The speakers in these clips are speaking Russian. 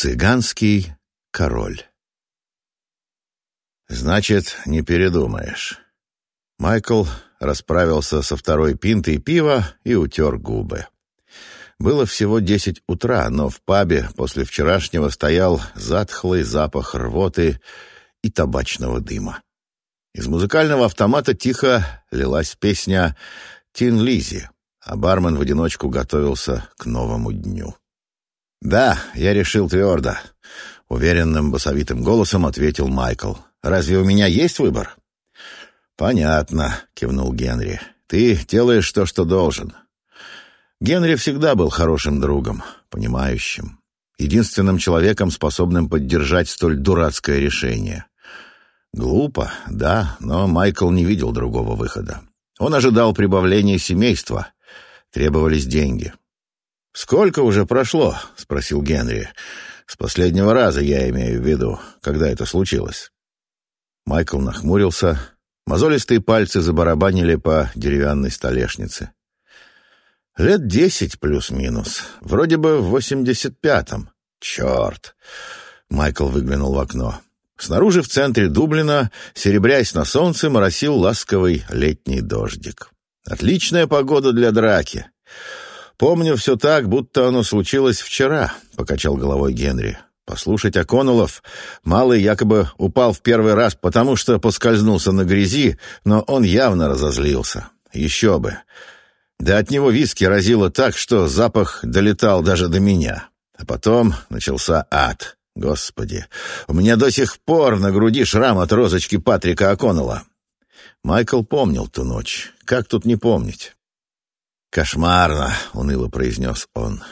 Цыганский король. Значит, не передумаешь. Майкл расправился со второй пинтой пива и утер губы. Было всего десять утра, но в пабе после вчерашнего стоял затхлый запах рвоты и табачного дыма. Из музыкального автомата тихо лилась песня «Тин Лизи», а бармен в одиночку готовился к новому дню. «Да, я решил твердо», — уверенным басовитым голосом ответил Майкл. «Разве у меня есть выбор?» «Понятно», — кивнул Генри. «Ты делаешь то, что должен». Генри всегда был хорошим другом, понимающим, единственным человеком, способным поддержать столь дурацкое решение. Глупо, да, но Майкл не видел другого выхода. Он ожидал прибавления семейства. Требовались деньги. «Сколько уже прошло?» — спросил Генри. «С последнего раза я имею в виду, когда это случилось». Майкл нахмурился. Мозолистые пальцы забарабанили по деревянной столешнице. «Лет десять плюс-минус. Вроде бы в восемьдесят пятом. Черт!» Майкл выглянул в окно. Снаружи в центре Дублина, серебрясь на солнце, моросил ласковый летний дождик. «Отличная погода для драки!» «Помню все так, будто оно случилось вчера», — покачал головой Генри. «Послушать Оконолов, малый якобы упал в первый раз, потому что поскользнулся на грязи, но он явно разозлился. Еще бы. Да от него виски разило так, что запах долетал даже до меня. А потом начался ад. Господи, у меня до сих пор на груди шрам от розочки Патрика Оконнелла». Майкл помнил ту ночь. Как тут не помнить? «Кошмарно», — уныло произнес он.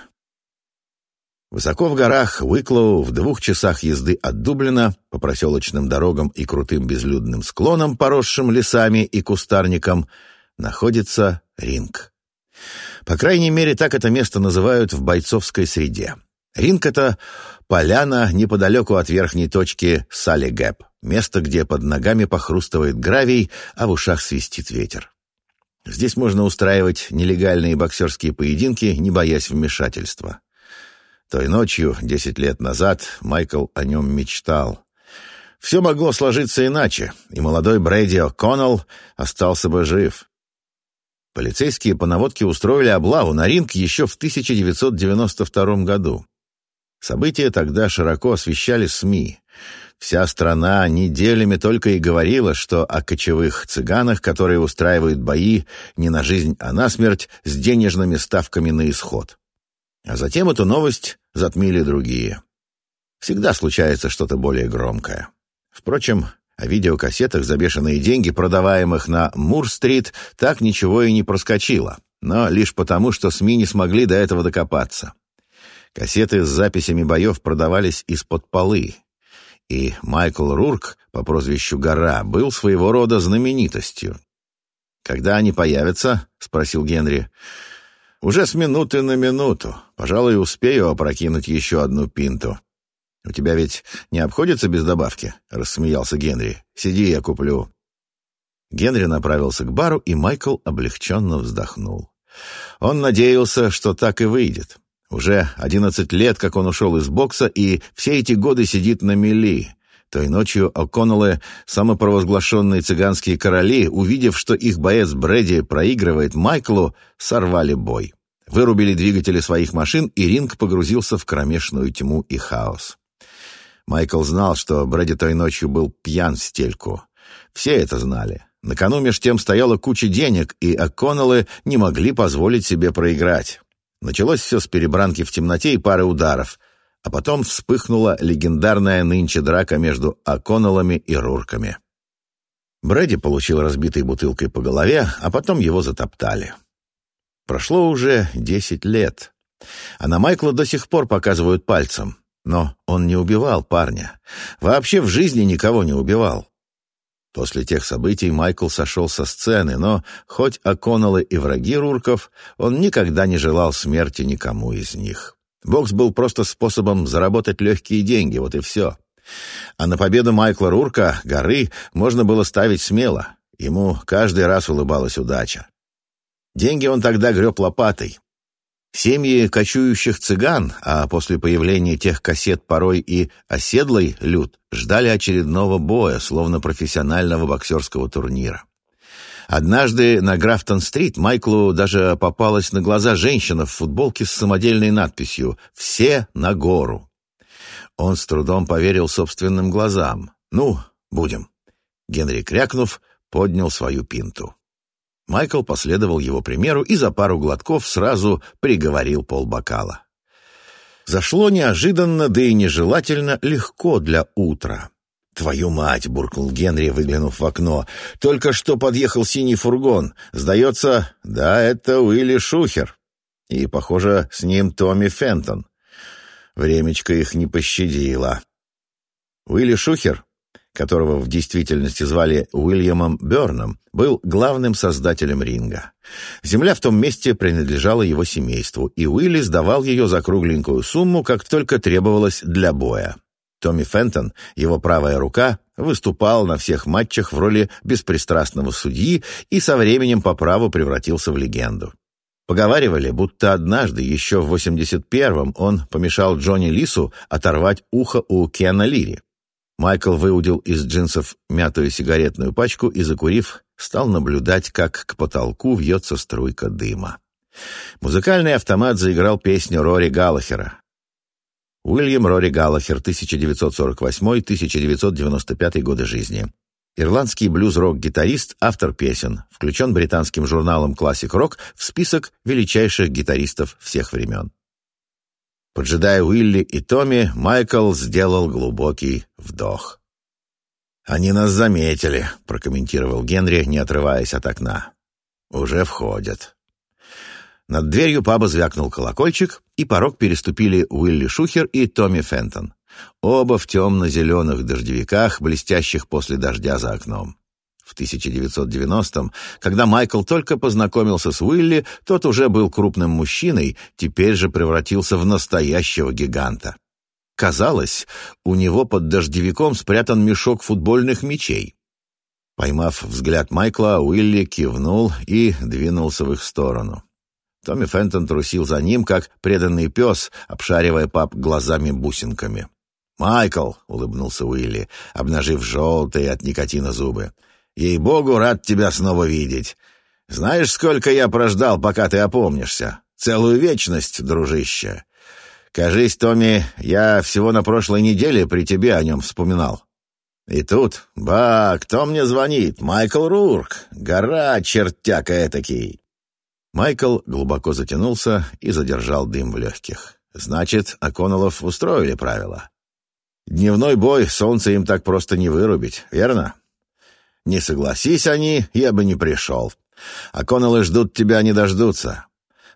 Высоко в горах, Уиклоу, в двух часах езды от Дублина, по проселочным дорогам и крутым безлюдным склонам, поросшим лесами и кустарником, находится ринг. По крайней мере, так это место называют в бойцовской среде. Ринг — это поляна неподалеку от верхней точки Салли-Гэп, место, где под ногами похрустывает гравий, а в ушах свистит ветер. Здесь можно устраивать нелегальные боксерские поединки, не боясь вмешательства. Той ночью, десять лет назад, Майкл о нем мечтал. Все могло сложиться иначе, и молодой Брэди О'Коннелл остался бы жив. Полицейские по наводке устроили облаву на ринг еще в 1992 году. События тогда широко освещали СМИ. Вся страна неделями только и говорила, что о кочевых цыганах, которые устраивают бои не на жизнь, а на смерть, с денежными ставками на исход. А затем эту новость затмили другие. Всегда случается что-то более громкое. Впрочем, о видеокассетах за бешеные деньги, продаваемых на Мур-стрит, так ничего и не проскочило, но лишь потому, что СМИ не смогли до этого докопаться. Кассеты с записями боев продавались из-под полы, и Майкл Рурк по прозвищу Гора был своего рода знаменитостью. «Когда они появятся?» — спросил Генри. «Уже с минуты на минуту. Пожалуй, успею опрокинуть еще одну пинту». «У тебя ведь не обходится без добавки?» — рассмеялся Генри. «Сиди, я куплю». Генри направился к бару, и Майкл облегченно вздохнул. Он надеялся, что так и выйдет. Уже одиннадцать лет, как он ушел из бокса, и все эти годы сидит на мели. Той ночью О'Коннеллы, самопровозглашенные цыганские короли, увидев, что их боец Брэди проигрывает Майклу, сорвали бой. Вырубили двигатели своих машин, и ринг погрузился в кромешную тьму и хаос. Майкл знал, что Брэди той ночью был пьян в стельку. Все это знали. На кону меж тем стояла куча денег, и О'Коннеллы не могли позволить себе проиграть. Началось все с перебранки в темноте и пары ударов, а потом вспыхнула легендарная нынче драка между Оконнеллами и Рурками. Брэди получил разбитой бутылкой по голове, а потом его затоптали. Прошло уже десять лет, а на Майкла до сих пор показывают пальцем. Но он не убивал парня. Вообще в жизни никого не убивал. После тех событий Майкл сошел со сцены, но, хоть О'Коннеллы и враги Рурков, он никогда не желал смерти никому из них. Бокс был просто способом заработать легкие деньги, вот и все. А на победу Майкла Рурка, горы, можно было ставить смело. Ему каждый раз улыбалась удача. Деньги он тогда греб лопатой. Семьи кочующих цыган, а после появления тех кассет порой и оседлый люд, ждали очередного боя, словно профессионального боксерского турнира. Однажды на Графтон-стрит Майклу даже попалась на глаза женщина в футболке с самодельной надписью «Все на гору». Он с трудом поверил собственным глазам. «Ну, будем». Генри, крякнув, поднял свою пинту. Майкл последовал его примеру и за пару глотков сразу приговорил полбокала. Зашло неожиданно, да и нежелательно легко для утра. «Твою мать!» — буркнул Генри, выглянув в окно. «Только что подъехал синий фургон. Сдается, да, это Уилли Шухер. И, похоже, с ним Томми Фентон. Времечко их не пощадило». Уилли Шухер, которого в действительности звали Уильямом Бёрном, был главным создателем ринга. Земля в том месте принадлежала его семейству, и Уилли сдавал ее за кругленькую сумму, как только требовалось для боя. Томми Фентон, его правая рука, выступал на всех матчах в роли беспристрастного судьи и со временем по праву превратился в легенду. Поговаривали, будто однажды, еще в 81-м, он помешал Джонни Лису оторвать ухо у Кена Лири. Майкл выудил из джинсов мятую сигаретную пачку и, закурив, стал наблюдать, как к потолку вьется струйка дыма. Музыкальный автомат заиграл песню Рори Галлахера Уильям Рори Галлахер, 1948-1995 годы жизни. Ирландский блюз-рок-гитарист, автор песен, включен британским журналом Classic Rock в список величайших гитаристов всех времен. Поджидая Уилли и Томми, Майкл сделал глубокий вдох. «Они нас заметили», — прокомментировал Генри, не отрываясь от окна. «Уже входят». Над дверью паба звякнул колокольчик, и порог переступили Уилли Шухер и Томми Фентон. Оба в темно-зеленых дождевиках, блестящих после дождя за окном. В 1990-м, когда Майкл только познакомился с Уилли, тот уже был крупным мужчиной, теперь же превратился в настоящего гиганта. Казалось, у него под дождевиком спрятан мешок футбольных мячей. Поймав взгляд Майкла, Уилли кивнул и двинулся в их сторону. Томми Фентон трусил за ним, как преданный пес, обшаривая пап глазами-бусинками. «Майкл», — улыбнулся Уилли, обнажив желтые от никотина зубы, — «ей-богу, рад тебя снова видеть. Знаешь, сколько я прождал, пока ты опомнишься? Целую вечность, дружище. Кажись, Томми, я всего на прошлой неделе при тебе о нем вспоминал». И тут, ба, кто мне звонит? Майкл Рурк, гора чертяка этакий. Майкл глубоко затянулся и задержал дым в легких. Значит, Аконолов устроили правила. Дневной бой солнце им так просто не вырубить, верно? Не согласись они, я бы не пришел. Аконолы ждут тебя, не дождутся.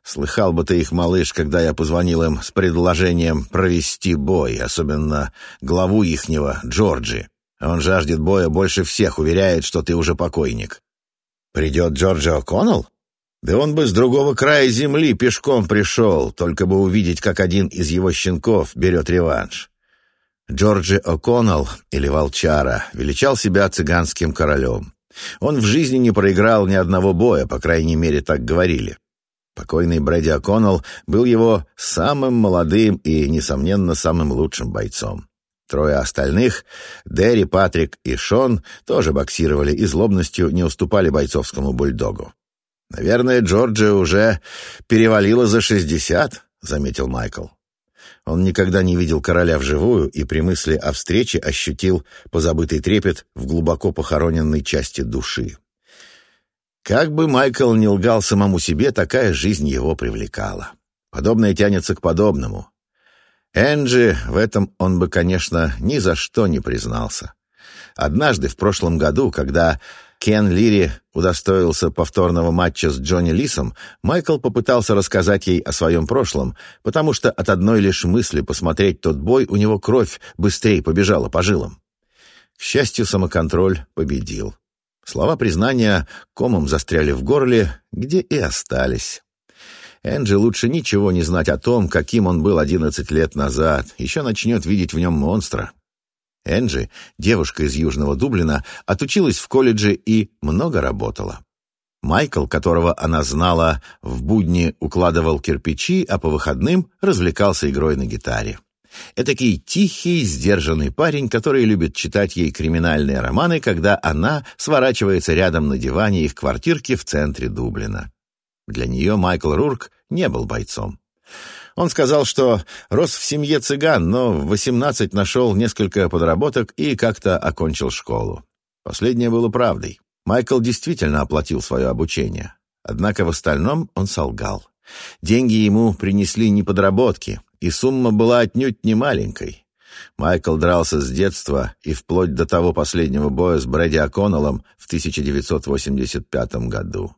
Слыхал бы ты их, малыш, когда я позвонил им с предложением провести бой, особенно главу ихнего, Джорджи. Он жаждет боя больше всех, уверяет, что ты уже покойник. Придет Джорджи О'Коннелл? Да он бы с другого края земли пешком пришел, только бы увидеть, как один из его щенков берет реванш. Джорджи О'Коннелл, или Волчара, величал себя цыганским королем. Он в жизни не проиграл ни одного боя, по крайней мере, так говорили. Покойный Брэди О'Коннелл был его самым молодым и, несомненно, самым лучшим бойцом. Трое остальных, Дерри, Патрик и Шон, тоже боксировали и злобностью не уступали бойцовскому бульдогу. «Наверное, Джорджия уже перевалила за шестьдесят», — заметил Майкл. Он никогда не видел короля вживую и при мысли о встрече ощутил позабытый трепет в глубоко похороненной части души. Как бы Майкл не лгал самому себе, такая жизнь его привлекала. Подобное тянется к подобному. Энджи, в этом он бы, конечно, ни за что не признался. Однажды, в прошлом году, когда Кен Лири удостоился повторного матча с Джонни Лисом, Майкл попытался рассказать ей о своем прошлом, потому что от одной лишь мысли посмотреть тот бой у него кровь быстрее побежала по жилам. К счастью, самоконтроль победил. Слова признания комом застряли в горле, где и остались. Энджи лучше ничего не знать о том, каким он был одиннадцать лет назад. Еще начнет видеть в нем монстра. Энджи, девушка из Южного Дублина, отучилась в колледже и много работала. Майкл, которого она знала, в будни укладывал кирпичи, а по выходным развлекался игрой на гитаре. Этакий тихий, сдержанный парень, который любит читать ей криминальные романы, когда она сворачивается рядом на диване их квартирки в центре Дублина. Для нее Майкл Рурк не был бойцом. Он сказал, что рос в семье цыган, но в 18 нашел несколько подработок и как-то окончил школу. Последнее было правдой. Майкл действительно оплатил свое обучение. Однако в остальном он солгал. Деньги ему принесли не подработки, и сумма была отнюдь не маленькой. Майкл дрался с детства и вплоть до того последнего боя с Брэди О'Коннеллом в 1985 году.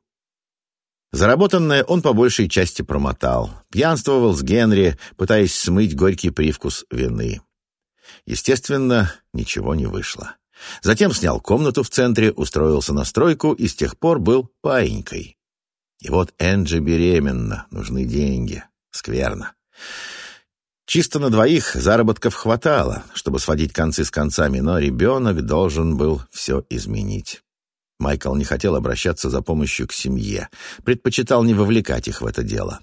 Заработанное он по большей части промотал. Пьянствовал с Генри, пытаясь смыть горький привкус вины. Естественно, ничего не вышло. Затем снял комнату в центре, устроился на стройку и с тех пор был паинькой. И вот Энджи беременна, нужны деньги. Скверно. Чисто на двоих заработков хватало, чтобы сводить концы с концами, но ребенок должен был все изменить. Майкл не хотел обращаться за помощью к семье, предпочитал не вовлекать их в это дело.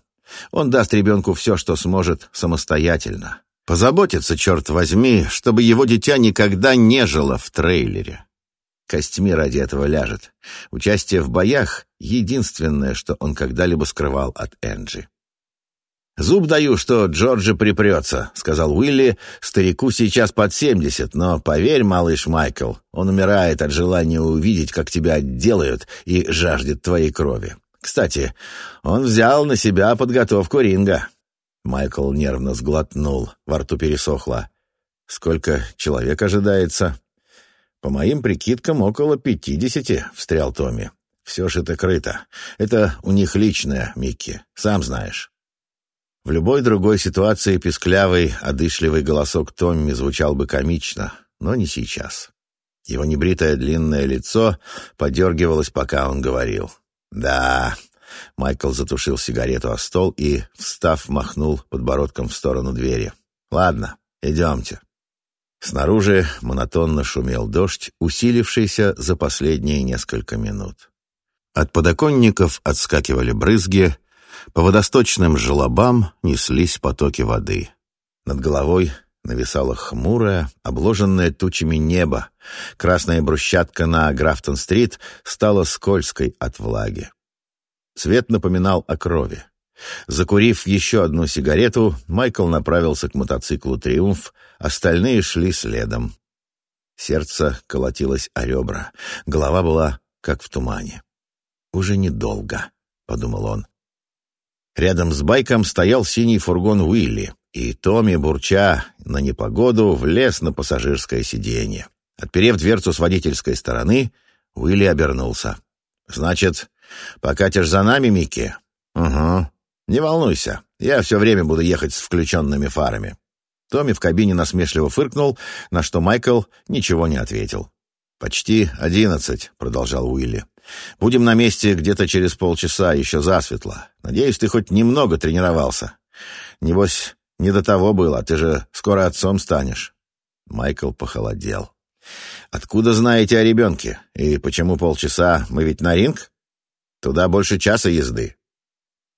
Он даст ребенку все, что сможет самостоятельно. Позаботится, черт возьми, чтобы его дитя никогда не жило в трейлере. Костьми ради этого ляжет. Участие в боях — единственное, что он когда-либо скрывал от Энджи. «Зуб даю, что Джорджи припрется», — сказал Уилли. «Старику сейчас под семьдесят, но поверь, малыш Майкл, он умирает от желания увидеть, как тебя отделают, и жаждет твоей крови. Кстати, он взял на себя подготовку ринга». Майкл нервно сглотнул, во рту пересохло. «Сколько человек ожидается?» «По моим прикидкам, около пятидесяти», — встрял Томми. «Все же это крыто. Это у них личное, Микки, сам знаешь». В любой другой ситуации писклявый, одышливый голосок Томми звучал бы комично, но не сейчас. Его небритое длинное лицо подергивалось, пока он говорил. «Да...» Майкл затушил сигарету о стол и, встав, махнул подбородком в сторону двери. «Ладно, идемте». Снаружи монотонно шумел дождь, усилившийся за последние несколько минут. От подоконников отскакивали брызги, по водосточным желобам неслись потоки воды. Над головой нависало хмурое, обложенное тучами небо. Красная брусчатка на Графтон-стрит стала скользкой от влаги. Цвет напоминал о крови. Закурив еще одну сигарету, Майкл направился к мотоциклу «Триумф», остальные шли следом. Сердце колотилось о ребра, голова была как в тумане. «Уже недолго», — подумал он. Рядом с байком стоял синий фургон Уилли, и Томми, бурча на непогоду, влез на пассажирское сиденье. Отперев дверцу с водительской стороны, Уилли обернулся. «Значит, покатишь за нами, Микки?» «Угу. Не волнуйся, я все время буду ехать с включенными фарами». Томми в кабине насмешливо фыркнул, на что Майкл ничего не ответил. «Почти одиннадцать», — продолжал Уилли. Будем на месте где-то через полчаса, еще засветло. Надеюсь, ты хоть немного тренировался. Небось, не до того было, ты же скоро отцом станешь». Майкл похолодел. «Откуда знаете о ребенке? И почему полчаса? Мы ведь на ринг? Туда больше часа езды».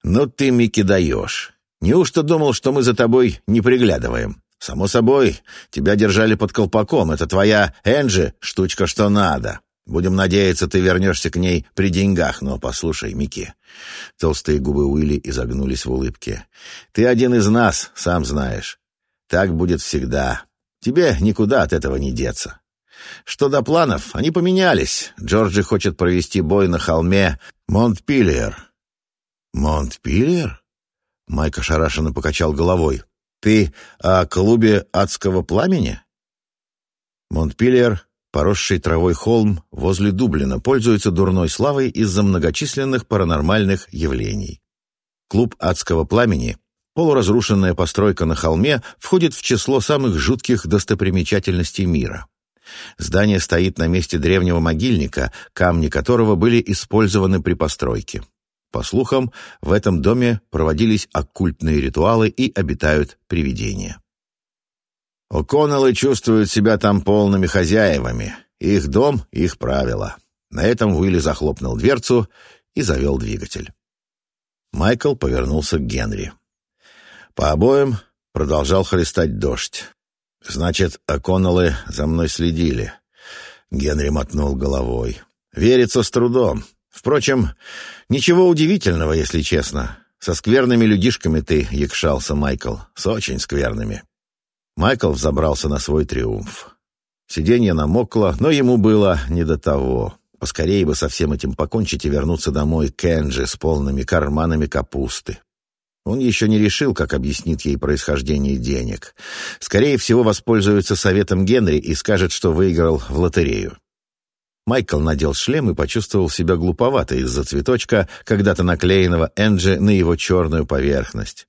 «Ну ты, Микки, даешь. Неужто думал, что мы за тобой не приглядываем? Само собой, тебя держали под колпаком. Это твоя Энджи, штучка что надо. Будем надеяться, ты вернешься к ней при деньгах. Но послушай, Микки...» Толстые губы Уилли изогнулись в улыбке. «Ты один из нас, сам знаешь. Так будет всегда. Тебе никуда от этого не деться. Что до планов, они поменялись. Джорджи хочет провести бой на холме Монтпиллиер». «Монтпиллиер?» Майк ошарашенно покачал головой. «Ты о клубе адского пламени?» Монтпиллиер Поросший травой холм возле Дублина пользуется дурной славой из-за многочисленных паранормальных явлений. Клуб адского пламени, полуразрушенная постройка на холме, входит в число самых жутких достопримечательностей мира. Здание стоит на месте древнего могильника, камни которого были использованы при постройке. По слухам, в этом доме проводились оккультные ритуалы и обитают привидения. О'Коннеллы чувствуют себя там полными хозяевами. Их дом — их правила. На этом Уилли захлопнул дверцу и завел двигатель. Майкл повернулся к Генри. По обоим продолжал хлестать дождь. «Значит, О'Коннеллы за мной следили». Генри мотнул головой. «Верится с трудом. Впрочем, ничего удивительного, если честно. Со скверными людишками ты якшался, Майкл. С очень скверными». Майкл взобрался на свой триумф. Сиденье намокло, но ему было не до того. Поскорее бы со всем этим покончить и вернуться домой к Энджи с полными карманами капусты. Он еще не решил, как объяснит ей происхождение денег. Скорее всего, воспользуется советом Генри и скажет, что выиграл в лотерею. Майкл надел шлем и почувствовал себя глуповато из-за цветочка, когда-то наклеенного Энджи на его черную поверхность.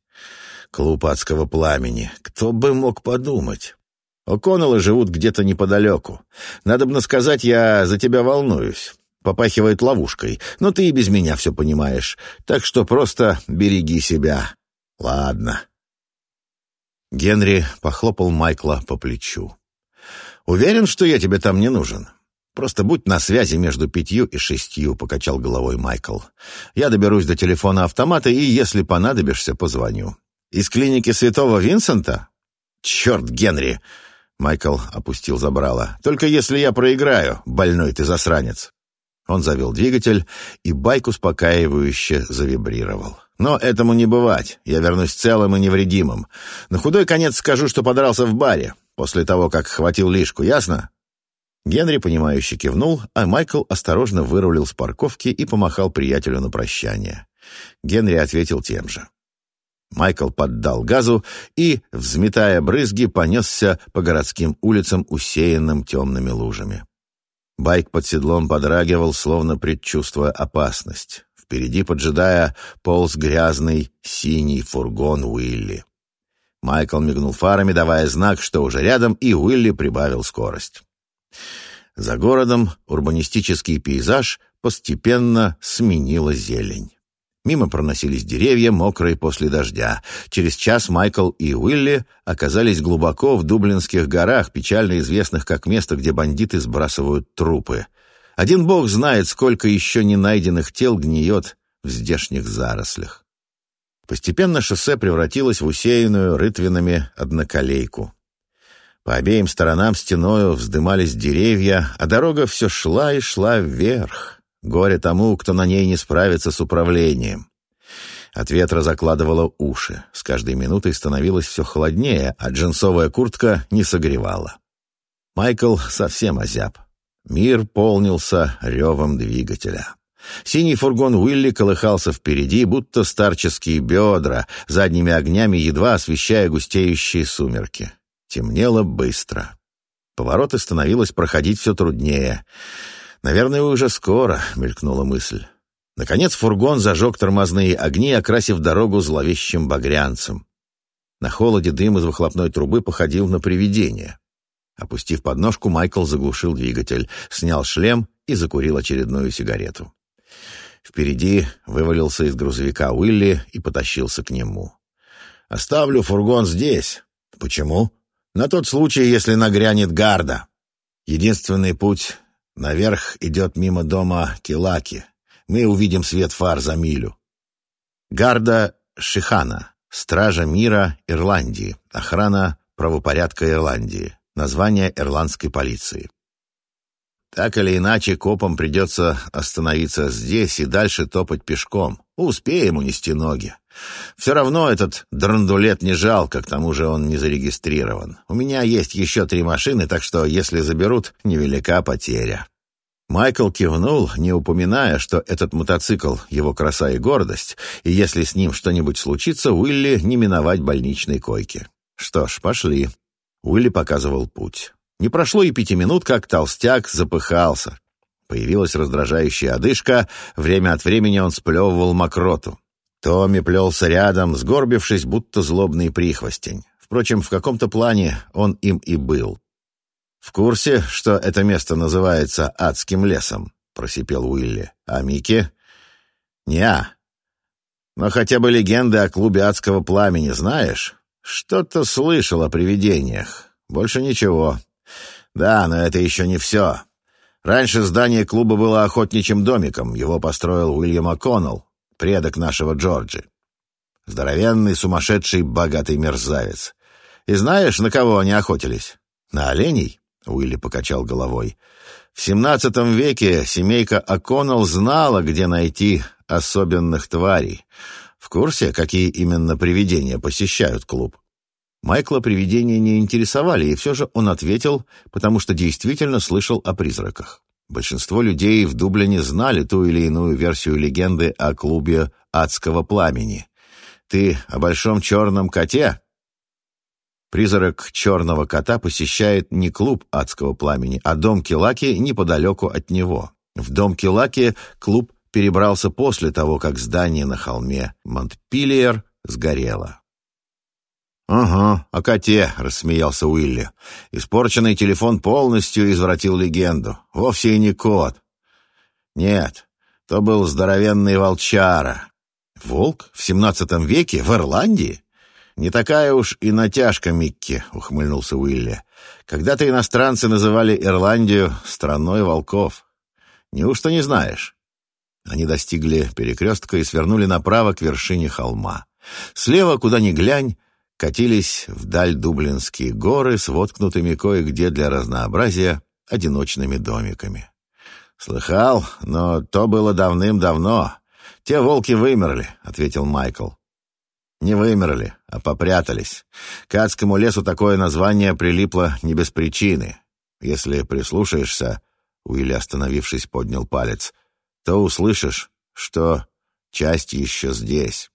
Клуб адского пламени. Кто бы мог подумать? О'Коннеллы живут где-то неподалеку. Надо бы сказать, я за тебя волнуюсь. Попахивает ловушкой, но ты и без меня все понимаешь. Так что просто береги себя. Ладно. Генри похлопал Майкла по плечу. «Уверен, что я тебе там не нужен. Просто будь на связи между пятью и шестью», — покачал головой Майкл. «Я доберусь до телефона автомата и, если понадобишься, позвоню». «Из клиники Святого Винсента?» «Черт, Генри!» Майкл опустил забрало. «Только если я проиграю, больной ты засранец». Он завел двигатель, и байк успокаивающе завибрировал. «Но этому не бывать. Я вернусь целым и невредимым. На худой конец скажу, что подрался в баре, после того, как хватил лишку, ясно?» Генри, понимающе кивнул, а Майкл осторожно вырулил с парковки и помахал приятелю на прощание. Генри ответил тем же. Майкл поддал газу и, взметая брызги, понесся по городским улицам, усеянным темными лужами. Байк под седлом подрагивал, словно предчувствуя опасность. Впереди, поджидая, полз грязный синий фургон Уилли. Майкл мигнул фарами, давая знак, что уже рядом, и Уилли прибавил скорость. За городом урбанистический пейзаж постепенно сменила зелень. Мимо проносились деревья, мокрые после дождя. Через час Майкл и Уилли оказались глубоко в Дублинских горах, печально известных как место, где бандиты сбрасывают трупы. Один бог знает, сколько еще не найденных тел гниет в здешних зарослях. Постепенно шоссе превратилось в усеянную рытвинами одноколейку. По обеим сторонам стеною вздымались деревья, а дорога все шла и шла вверх. Горе тому, кто на ней не справится с управлением. От ветра закладывало уши. С каждой минутой становилось все холоднее, а джинсовая куртка не согревала. Майкл совсем озяб. Мир полнился ревом двигателя. Синий фургон Уилли колыхался впереди, будто старческие бедра, задними огнями едва освещая густеющие сумерки. Темнело быстро. Повороты становилось проходить все труднее. «Наверное, уже скоро», — мелькнула мысль. Наконец фургон зажег тормозные огни, окрасив дорогу зловещим багрянцем. На холоде дым из выхлопной трубы походил на привидение. Опустив подножку, Майкл заглушил двигатель, снял шлем и закурил очередную сигарету. Впереди вывалился из грузовика Уилли и потащился к нему. «Оставлю фургон здесь». «Почему?» «На тот случай, если нагрянет гарда. Единственный путь Наверх идет мимо дома Килаки. Мы увидим свет фар за милю. Гарда Шихана. Стража мира Ирландии. Охрана правопорядка Ирландии. Название ирландской полиции. Так или иначе, копам придется остановиться здесь и дальше топать пешком. Успеем унести ноги. Все равно этот драндулет не жалко, к тому же он не зарегистрирован. У меня есть еще три машины, так что, если заберут, невелика потеря. Майкл кивнул, не упоминая, что этот мотоцикл — его краса и гордость, и если с ним что-нибудь случится, Уилли не миновать больничной койки. Что ж, пошли. Уилли показывал путь. Не прошло и пяти минут, как толстяк запыхался. Появилась раздражающая одышка, время от времени он сплевывал мокроту. Томми плелся рядом, сгорбившись, будто злобный прихвостень. Впрочем, в каком-то плане он им и был. «В курсе, что это место называется адским лесом?» — просипел Уилли. «А Микки?» «Не-а. Но хотя бы легенды о клубе адского пламени знаешь? Что-то слышал о привидениях. Больше ничего. Да, но это еще не все. Раньше здание клуба было охотничьим домиком. Его построил Уильям О'Коннелл, предок нашего Джорджи. Здоровенный, сумасшедший, богатый мерзавец. И знаешь, на кого они охотились? На оленей? Уилли покачал головой. В XVII веке семейка О'Коннелл знала, где найти особенных тварей. В курсе, какие именно привидения посещают клуб? Майкла привидения не интересовали, и все же он ответил, потому что действительно слышал о призраках. Большинство людей в Дублине знали ту или иную версию легенды о клубе адского пламени. «Ты о большом черном коте?» Призрак черного кота посещает не клуб адского пламени, а дом Килаки неподалеку от него. В дом Килаки клуб перебрался после того, как здание на холме Монтпильер сгорело. «Ага, о коте», — рассмеялся Уилли. «Испорченный телефон полностью извратил легенду. Вовсе и не кот. Нет, то был здоровенный волчара. Волк? В семнадцатом веке? В Ирландии? Не такая уж и натяжка, Микки», — ухмыльнулся Уилли. «Когда-то иностранцы называли Ирландию страной волков. Неужто не знаешь?» Они достигли перекрестка и свернули направо к вершине холма. Слева, куда ни глянь, катились вдаль Дублинские горы с воткнутыми кое-где для разнообразия одиночными домиками. «Слыхал, но то было давным-давно. Те волки вымерли», — ответил Майкл. «Не вымерли, а попрятались. К адскому лесу такое название прилипло не без причины. Если прислушаешься...» — Уилли, остановившись, поднял палец. «То услышишь, что часть еще здесь».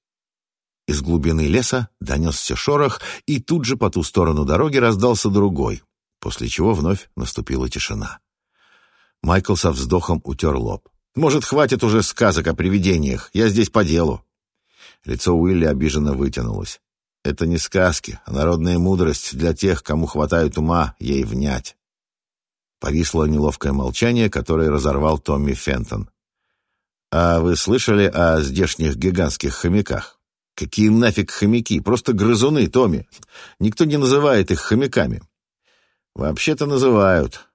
Из глубины леса донесся шорох, и тут же по ту сторону дороги раздался другой, после чего вновь наступила тишина. Майкл со вздохом утер лоб. «Может, хватит уже сказок о привидениях? Я здесь по делу». Лицо Уилли обиженно вытянулось. «Это не сказки, а народная мудрость для тех, кому хватает ума ей внять». Повисло неловкое молчание, которое разорвал Томми Фентон. «А вы слышали о здешних гигантских хомяках?» Какие нафиг хомяки? Просто грызуны, Томми. Никто не называет их хомяками. Вообще-то называют.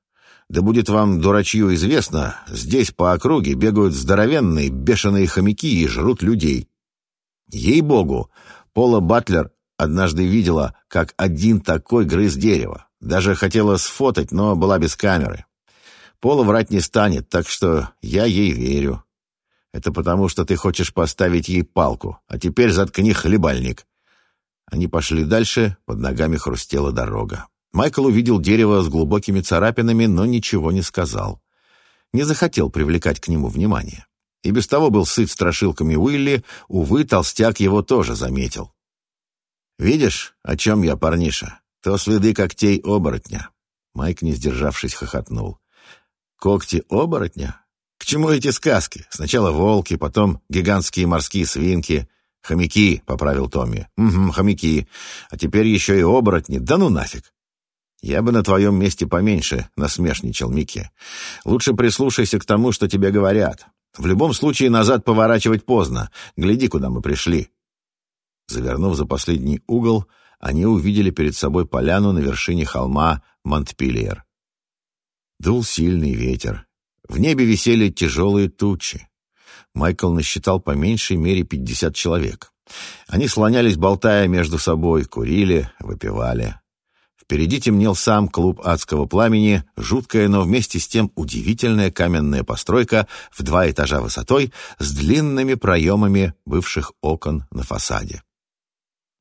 Да будет вам, дурачью, известно, здесь по округе бегают здоровенные бешеные хомяки и жрут людей. Ей-богу, Пола Батлер однажды видела, как один такой грыз дерево. Даже хотела сфотать, но была без камеры. Пола врать не станет, так что я ей верю. Это потому, что ты хочешь поставить ей палку. А теперь заткни хлебальник». Они пошли дальше, под ногами хрустела дорога. Майкл увидел дерево с глубокими царапинами, но ничего не сказал. Не захотел привлекать к нему внимание. И без того был сыт страшилками Уилли, увы, толстяк его тоже заметил. «Видишь, о чем я, парниша? То следы когтей оборотня». Майк, не сдержавшись, хохотнул. «Когти оборотня? Чему эти сказки? Сначала волки, потом гигантские морские свинки. Хомяки, — поправил Томми. Угу, хомяки. А теперь еще и оборотни. Да ну нафиг. Я бы на твоем месте поменьше насмешничал Микки. Лучше прислушайся к тому, что тебе говорят. В любом случае назад поворачивать поздно. Гляди, куда мы пришли. Завернув за последний угол, они увидели перед собой поляну на вершине холма Монтпильер. Дул сильный ветер, в небе висели тяжелые тучи. Майкл насчитал по меньшей мере пятьдесят человек. Они слонялись, болтая между собой, курили, выпивали. Впереди темнел сам клуб адского пламени, жуткая, но вместе с тем удивительная каменная постройка в два этажа высотой с длинными проемами бывших окон на фасаде.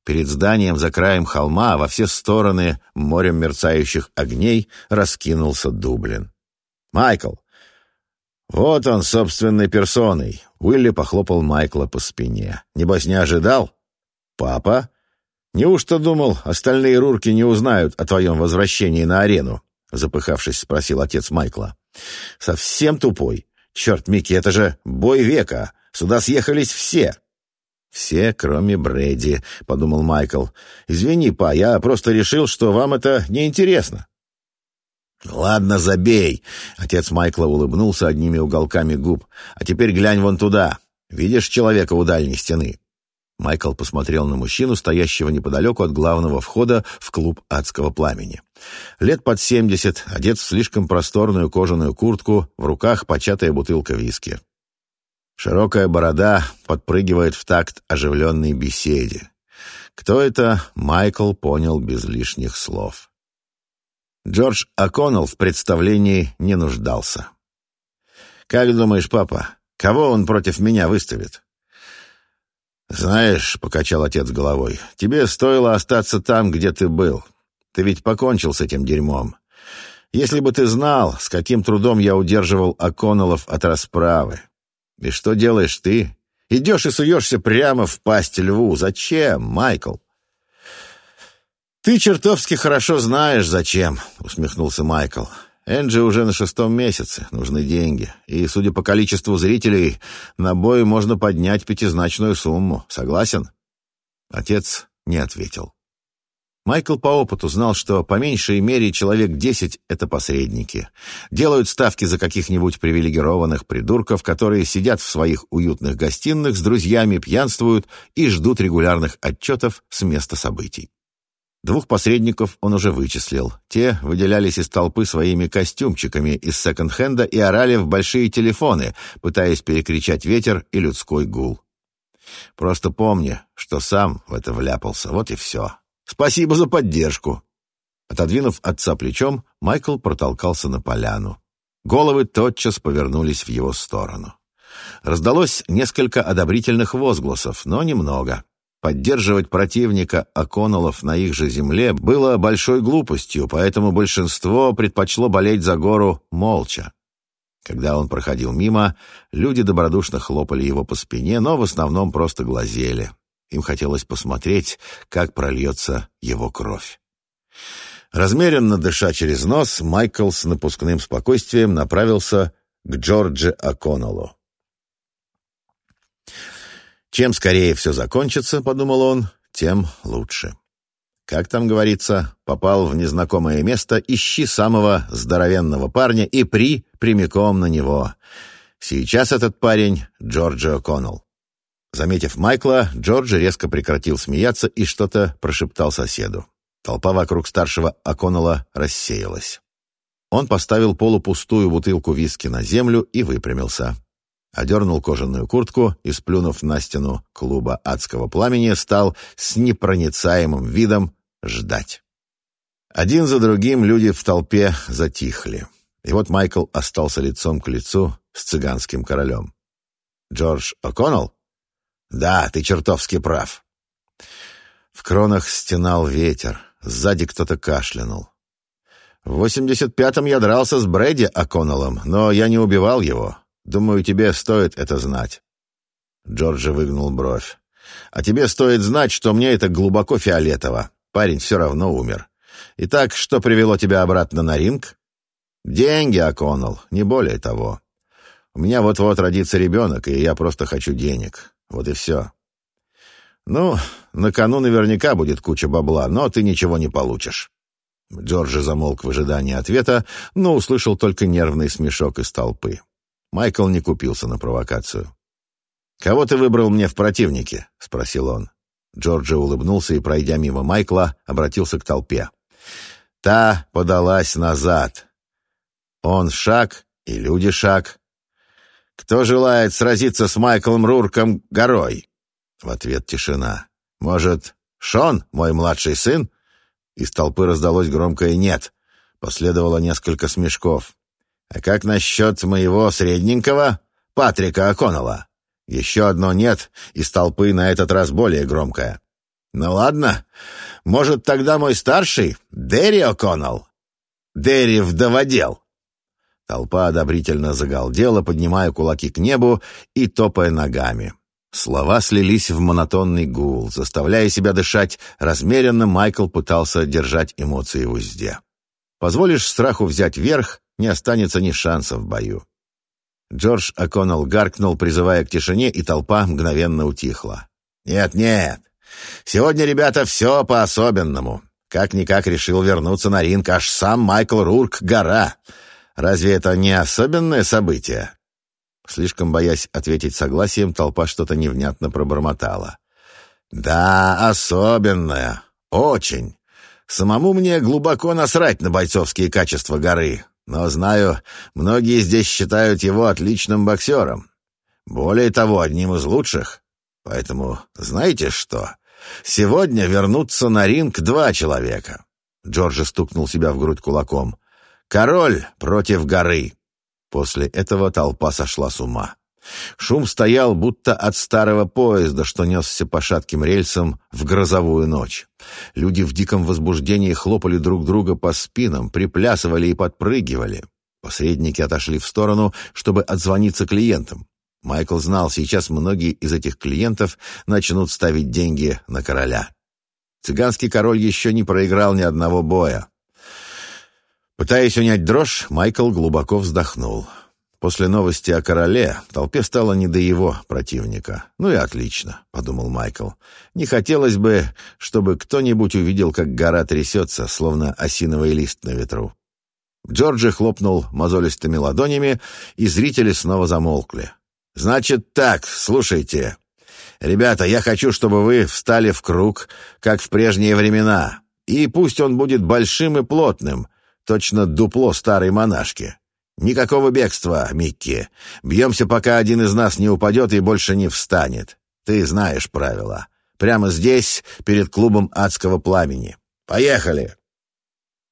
Перед зданием за краем холма во все стороны морем мерцающих огней раскинулся Дублин. «Майкл, «Вот он, собственной персоной!» Уилли похлопал Майкла по спине. «Небось, не ожидал?» «Папа? Неужто думал, остальные рурки не узнают о твоем возвращении на арену?» Запыхавшись, спросил отец Майкла. «Совсем тупой. Черт, Микки, это же бой века. Сюда съехались все». «Все, кроме Брэди», — подумал Майкл. «Извини, па, я просто решил, что вам это неинтересно». «Ладно, забей!» — отец Майкла улыбнулся одними уголками губ. «А теперь глянь вон туда. Видишь человека у дальней стены?» Майкл посмотрел на мужчину, стоящего неподалеку от главного входа в клуб адского пламени. Лет под семьдесят, одет в слишком просторную кожаную куртку, в руках початая бутылка виски. Широкая борода подпрыгивает в такт оживленной беседе. Кто это, Майкл понял без лишних слов. Джордж О'Коннелл в представлении не нуждался. «Как думаешь, папа, кого он против меня выставит?» «Знаешь», — покачал отец головой, — «тебе стоило остаться там, где ты был. Ты ведь покончил с этим дерьмом. Если бы ты знал, с каким трудом я удерживал О'Коннеллов от расправы. И что делаешь ты? Идешь и суешься прямо в пасть льву. Зачем, Майкл?» «Ты чертовски хорошо знаешь, зачем», — усмехнулся Майкл. Энджи уже на шестом месяце, нужны деньги. И, судя по количеству зрителей, на бой можно поднять пятизначную сумму. Согласен?» Отец не ответил. Майкл по опыту знал, что по меньшей мере человек десять — это посредники. Делают ставки за каких-нибудь привилегированных придурков, которые сидят в своих уютных гостиных с друзьями, пьянствуют и ждут регулярных отчетов с места событий. Двух посредников он уже вычислил. Те выделялись из толпы своими костюмчиками из секонд-хенда и орали в большие телефоны, пытаясь перекричать ветер и людской гул. Просто помни, что сам в это вляпался, вот и все. Спасибо за поддержку. Отодвинув отца плечом, Майкл протолкался на поляну. Головы тотчас повернулись в его сторону. Раздалось несколько одобрительных возгласов, но немного. Поддерживать противника Оконолов на их же земле было большой глупостью, поэтому большинство предпочло болеть за гору молча. Когда он проходил мимо, люди добродушно хлопали его по спине, но в основном просто глазели. Им хотелось посмотреть, как прольется его кровь. Размеренно дыша через нос, Майкл с напускным спокойствием направился к Джорджи О'Коннеллу. Чем скорее все закончится, подумал он, тем лучше. Как там говорится, попал в незнакомое место, ищи самого здоровенного парня и при прямиком на него. Сейчас этот парень Джорджи О'Коннелл. Заметив Майкла, Джорджи резко прекратил смеяться и что-то прошептал соседу. Толпа вокруг старшего О'Коннелла рассеялась. Он поставил полупустую бутылку виски на землю и выпрямился одернул кожаную куртку и, сплюнув на стену клуба адского пламени, стал с непроницаемым видом ждать. Один за другим люди в толпе затихли. И вот Майкл остался лицом к лицу с цыганским королем. «Джордж О'Коннелл?» «Да, ты чертовски прав». В кронах стенал ветер, сзади кто-то кашлянул. В восемьдесят пятом я дрался с Брэди О'Коннеллом, но я не убивал его. Думаю, тебе стоит это знать». Джорджи выгнул бровь. «А тебе стоит знать, что мне это глубоко фиолетово. Парень все равно умер. Итак, что привело тебя обратно на ринг?» «Деньги, О'Коннелл, не более того. У меня вот-вот родится ребенок, и я просто хочу денег. Вот и все». «Ну, на кону наверняка будет куча бабла, но ты ничего не получишь». Джорджи замолк в ожидании ответа, но услышал только нервный смешок из толпы. Майкл не купился на провокацию. «Кого ты выбрал мне в противнике?» — спросил он. Джорджи улыбнулся и, пройдя мимо Майкла, обратился к толпе. Та подалась назад. Он шаг, и люди шаг. «Кто желает сразиться с Майклом Рурком горой?» В ответ тишина. «Может, Шон, мой младший сын?» Из толпы раздалось громкое «нет». Последовало несколько смешков. А как насчет моего средненького, Патрика О'Коннелла? Еще одно «нет» из толпы на этот раз более громкое. Ну ладно, может, тогда мой старший, Дерри О'Коннелл? Дерри вдоводел. Толпа одобрительно загалдела, поднимая кулаки к небу и топая ногами. Слова слились в монотонный гул. Заставляя себя дышать размеренно, Майкл пытался держать эмоции в узде. Позволишь страху взять верх, не останется ни шанса в бою. Джордж О'Коннелл гаркнул, призывая к тишине, и толпа мгновенно утихла. «Нет, нет. Сегодня, ребята, все по-особенному. Как-никак решил вернуться на ринг аж сам Майкл Рурк гора. Разве это не особенное событие?» Слишком боясь ответить согласием, толпа что-то невнятно пробормотала. «Да, особенная. Очень. Самому мне глубоко насрать на бойцовские качества горы, но знаю, многие здесь считают его отличным боксером. Более того, одним из лучших. Поэтому знаете что? Сегодня вернутся на ринг два человека. Джорджи стукнул себя в грудь кулаком. Король против горы. После этого толпа сошла с ума. Шум стоял, будто от старого поезда, что несся по шатким рельсам в грозовую ночь. Люди в диком возбуждении хлопали друг друга по спинам, приплясывали и подпрыгивали. Посредники отошли в сторону, чтобы отзвониться клиентам. Майкл знал, сейчас многие из этих клиентов начнут ставить деньги на короля. Цыганский король еще не проиграл ни одного боя. Пытаясь унять дрожь, Майкл глубоко вздохнул. После новости о короле толпе стало не до его противника. «Ну и отлично», — подумал Майкл. «Не хотелось бы, чтобы кто-нибудь увидел, как гора трясется, словно осиновый лист на ветру». Джорджи хлопнул мозолистыми ладонями, и зрители снова замолкли. «Значит так, слушайте. Ребята, я хочу, чтобы вы встали в круг, как в прежние времена. И пусть он будет большим и плотным, точно дупло старой монашки. Никакого бегства, Микки. Бьемся, пока один из нас не упадет и больше не встанет. Ты знаешь правила. Прямо здесь, перед клубом адского пламени. Поехали!»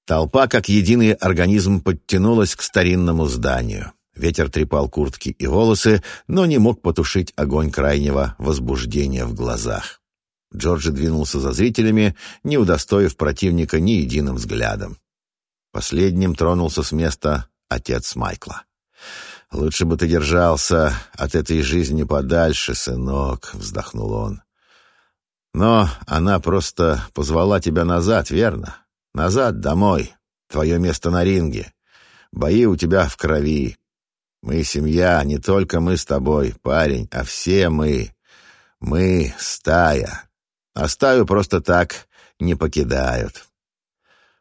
Толпа, как единый организм, подтянулась к старинному зданию. Ветер трепал куртки и волосы, но не мог потушить огонь крайнего возбуждения в глазах. Джорджи двинулся за зрителями, не удостоив противника ни единым взглядом. Последним тронулся с места отец Майкла. «Лучше бы ты держался от этой жизни подальше, сынок», — вздохнул он. «Но она просто позвала тебя назад, верно? Назад, домой. Твое место на ринге. Бои у тебя в крови. Мы семья, не только мы с тобой, парень, а все мы. Мы — стая. А стаю просто так не покидают.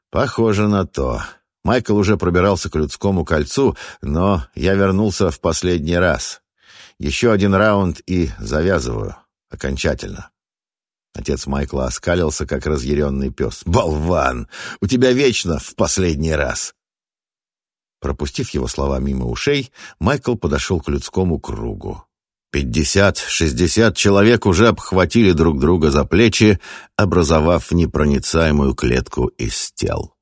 Похоже на то. Майкл уже пробирался к людскому кольцу, но я вернулся в последний раз. Еще один раунд и завязываю. Окончательно. Отец Майкла оскалился, как разъяренный пес. «Болван! У тебя вечно в последний раз!» Пропустив его слова мимо ушей, Майкл подошел к людскому кругу. Пятьдесят-шестьдесят человек уже обхватили друг друга за плечи, образовав непроницаемую клетку из тел.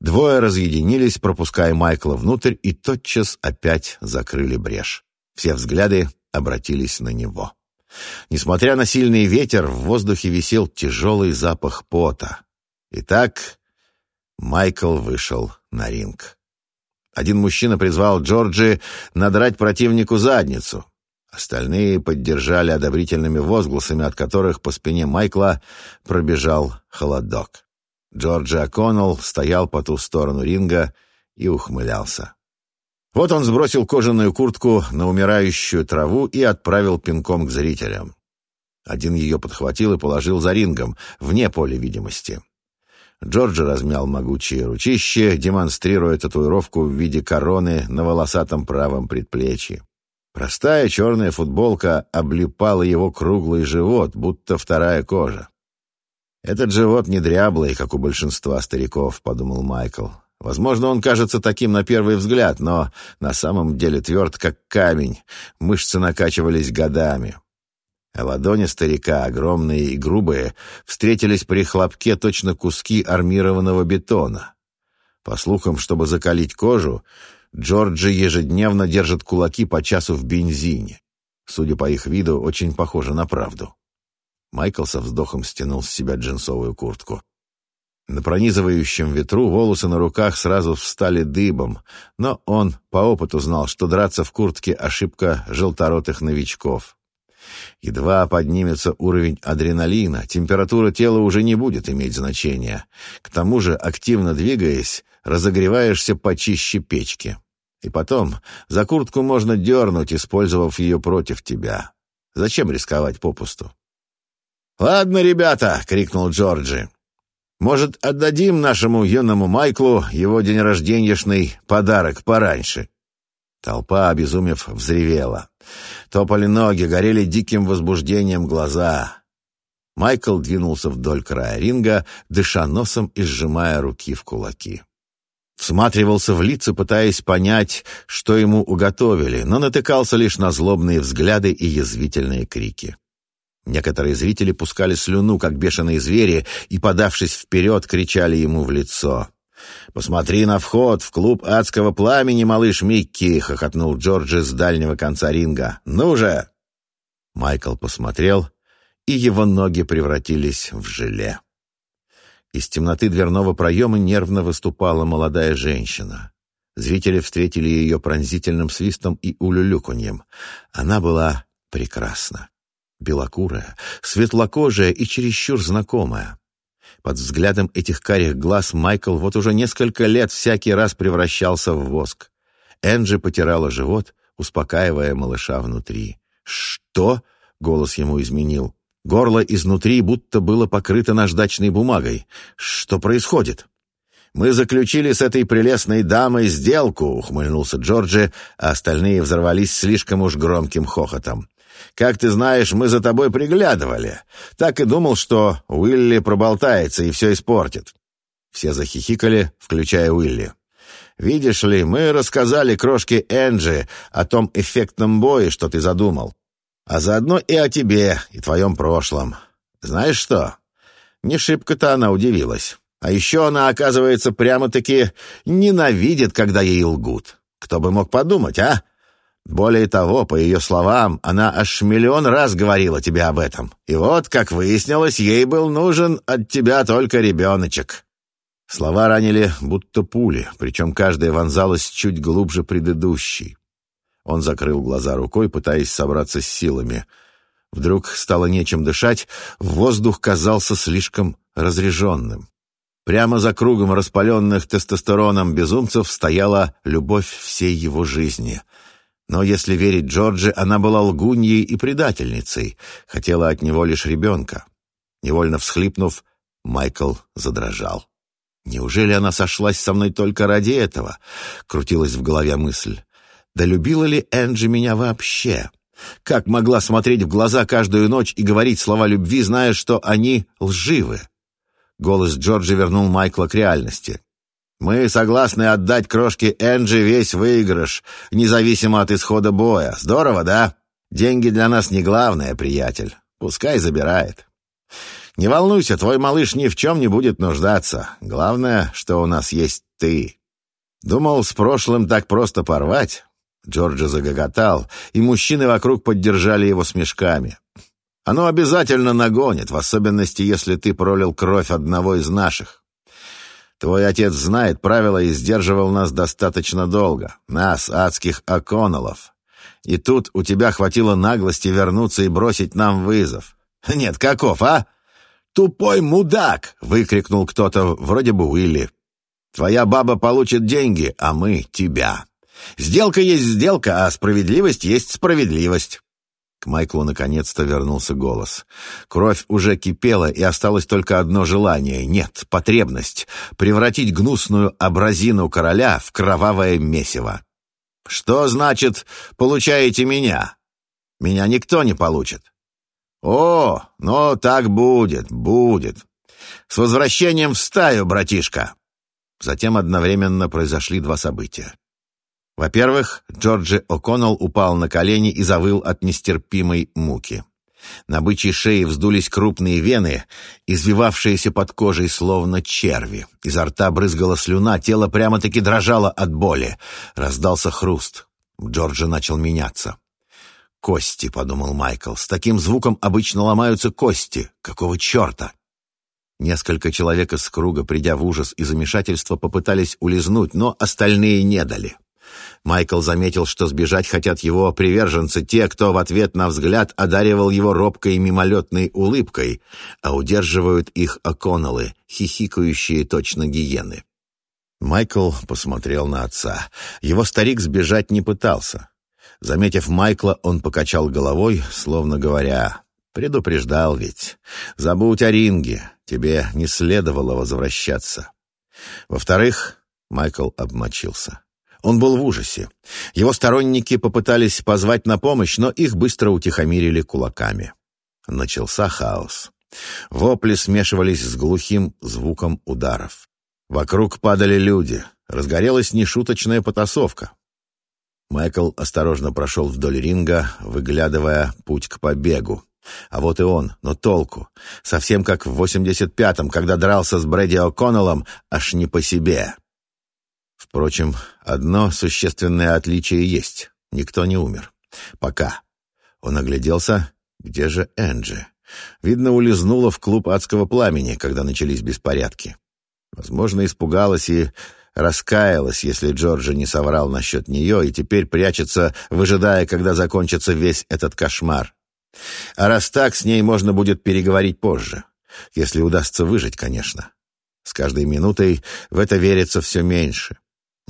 Двое разъединились, пропуская Майкла внутрь, и тотчас опять закрыли брешь. Все взгляды обратились на него. Несмотря на сильный ветер, в воздухе висел тяжелый запах пота. Итак, Майкл вышел на ринг. Один мужчина призвал Джорджи надрать противнику задницу. Остальные поддержали одобрительными возгласами, от которых по спине Майкла пробежал холодок. Джорджи О'Коннелл стоял по ту сторону ринга и ухмылялся. Вот он сбросил кожаную куртку на умирающую траву и отправил пинком к зрителям. Один ее подхватил и положил за рингом, вне поля видимости. Джорджи размял могучие ручище, демонстрируя татуировку в виде короны на волосатом правом предплечье. Простая черная футболка облипала его круглый живот, будто вторая кожа. «Этот живот не дряблый, как у большинства стариков», — подумал Майкл. «Возможно, он кажется таким на первый взгляд, но на самом деле тверд, как камень. Мышцы накачивались годами. А ладони старика, огромные и грубые, встретились при хлопке точно куски армированного бетона. По слухам, чтобы закалить кожу, Джорджи ежедневно держит кулаки по часу в бензине. Судя по их виду, очень похоже на правду. Майкл со вздохом стянул с себя джинсовую куртку. На пронизывающем ветру волосы на руках сразу встали дыбом, но он по опыту знал, что драться в куртке — ошибка желторотых новичков. Едва поднимется уровень адреналина, температура тела уже не будет иметь значения. К тому же, активно двигаясь, разогреваешься почище печки. И потом, за куртку можно дернуть, использовав ее против тебя. Зачем рисковать попусту? «Ладно, ребята!» — крикнул Джорджи. «Может, отдадим нашему юному Майклу его день рожденьешный подарок пораньше?» Толпа, обезумев, взревела. Топали ноги, горели диким возбуждением глаза. Майкл двинулся вдоль края ринга, дыша носом и сжимая руки в кулаки. Всматривался в лица, пытаясь понять, что ему уготовили, но натыкался лишь на злобные взгляды и язвительные крики. Некоторые зрители пускали слюну, как бешеные звери, и, подавшись вперед, кричали ему в лицо. «Посмотри на вход в клуб адского пламени, малыш Микки!» — хохотнул Джорджи с дальнего конца ринга. «Ну же!» Майкл посмотрел, и его ноги превратились в желе. Из темноты дверного проема нервно выступала молодая женщина. Зрители встретили ее пронзительным свистом и улюлюканьем. Она была прекрасна. Белокурая, светлокожая и чересчур знакомая. Под взглядом этих карих глаз Майкл вот уже несколько лет всякий раз превращался в воск. Энджи потирала живот, успокаивая малыша внутри. «Что?» — голос ему изменил. Горло изнутри будто было покрыто наждачной бумагой. «Что происходит?» «Мы заключили с этой прелестной дамой сделку», — ухмыльнулся Джорджи, а остальные взорвались слишком уж громким хохотом. «Как ты знаешь, мы за тобой приглядывали. Так и думал, что Уилли проболтается и все испортит». Все захихикали, включая Уилли. «Видишь ли, мы рассказали крошке Энджи о том эффектном бое, что ты задумал а заодно и о тебе, и твоем прошлом. Знаешь что? Не шибко-то она удивилась. А еще она, оказывается, прямо-таки ненавидит, когда ей лгут. Кто бы мог подумать, а? Более того, по ее словам, она аж миллион раз говорила тебе об этом. И вот, как выяснилось, ей был нужен от тебя только ребеночек. Слова ранили будто пули, причем каждая вонзалась чуть глубже предыдущей. Он закрыл глаза рукой, пытаясь собраться с силами. Вдруг стало нечем дышать, воздух казался слишком разреженным. Прямо за кругом распаленных тестостероном безумцев стояла любовь всей его жизни. Но если верить Джорджи, она была лгуньей и предательницей, хотела от него лишь ребенка. Невольно всхлипнув, Майкл задрожал. «Неужели она сошлась со мной только ради этого?» — крутилась в голове мысль. Да любила ли Энджи меня вообще? Как могла смотреть в глаза каждую ночь и говорить слова любви, зная, что они лживы? Голос Джорджа вернул Майкла к реальности. «Мы согласны отдать крошке Энджи весь выигрыш, независимо от исхода боя. Здорово, да? Деньги для нас не главное, приятель. Пускай забирает. Не волнуйся, твой малыш ни в чем не будет нуждаться. Главное, что у нас есть ты. Думал, с прошлым так просто порвать. Джорджи загоготал, и мужчины вокруг поддержали его смешками. «Оно обязательно нагонит, в особенности, если ты пролил кровь одного из наших. Твой отец знает правила и сдерживал нас достаточно долго, нас, адских О'Коннеллов. И тут у тебя хватило наглости вернуться и бросить нам вызов. Нет, каков, а? Тупой мудак!» — выкрикнул кто-то, вроде бы Уилли. «Твоя баба получит деньги, а мы — тебя». Сделка есть сделка, а справедливость есть справедливость. К Майклу наконец-то вернулся голос. Кровь уже кипела, и осталось только одно желание, нет, потребность — превратить гнусную абразину короля в кровавое месиво. «Что значит «получаете меня»?» «Меня никто не получит». «О, ну так будет, будет. С возвращением в стаю, братишка!» Затем одновременно произошли два события. Во-первых, Джорджи О'Коннелл упал на колени и завыл от нестерпимой муки. На бычьей шее вздулись крупные вены, извивавшиеся под кожей словно черви. Изо рта брызгала слюна, тело прямо-таки дрожало от боли. Раздался хруст. Джорджи начал меняться. «Кости», — подумал Майкл, — «с таким звуком обычно ломаются кости. Какого черта?» Несколько человек из круга, придя в ужас и замешательство, попытались улизнуть, но остальные не дали. Майкл заметил, что сбежать хотят его приверженцы, те, кто в ответ на взгляд одаривал его робкой мимолетной улыбкой, а удерживают их оконолы, хихикающие точно гиены. Майкл посмотрел на отца. Его старик сбежать не пытался. Заметив Майкла, он покачал головой, словно говоря, «Предупреждал ведь. Забудь о ринге. Тебе не следовало возвращаться». Во-вторых, Майкл обмочился. Он был в ужасе. Его сторонники попытались позвать на помощь, но их быстро утихомирили кулаками. Начался хаос. Вопли смешивались с глухим звуком ударов. Вокруг падали люди. Разгорелась нешуточная потасовка. Майкл осторожно прошел вдоль ринга, выглядывая путь к побегу. А вот и он, но толку. Совсем как в 85-м, когда дрался с Брэди О'Коннеллом, аж не по себе. Впрочем, одно существенное отличие есть. Никто не умер. Пока. Он огляделся. Где же Энджи? Видно, улизнула в клуб адского пламени, когда начались беспорядки. Возможно, испугалась и раскаялась, если Джорджи не соврал насчет нее, и теперь прячется, выжидая, когда закончится весь этот кошмар. А раз так, с ней можно будет переговорить позже. Если удастся выжить, конечно. С каждой минутой в это верится все меньше.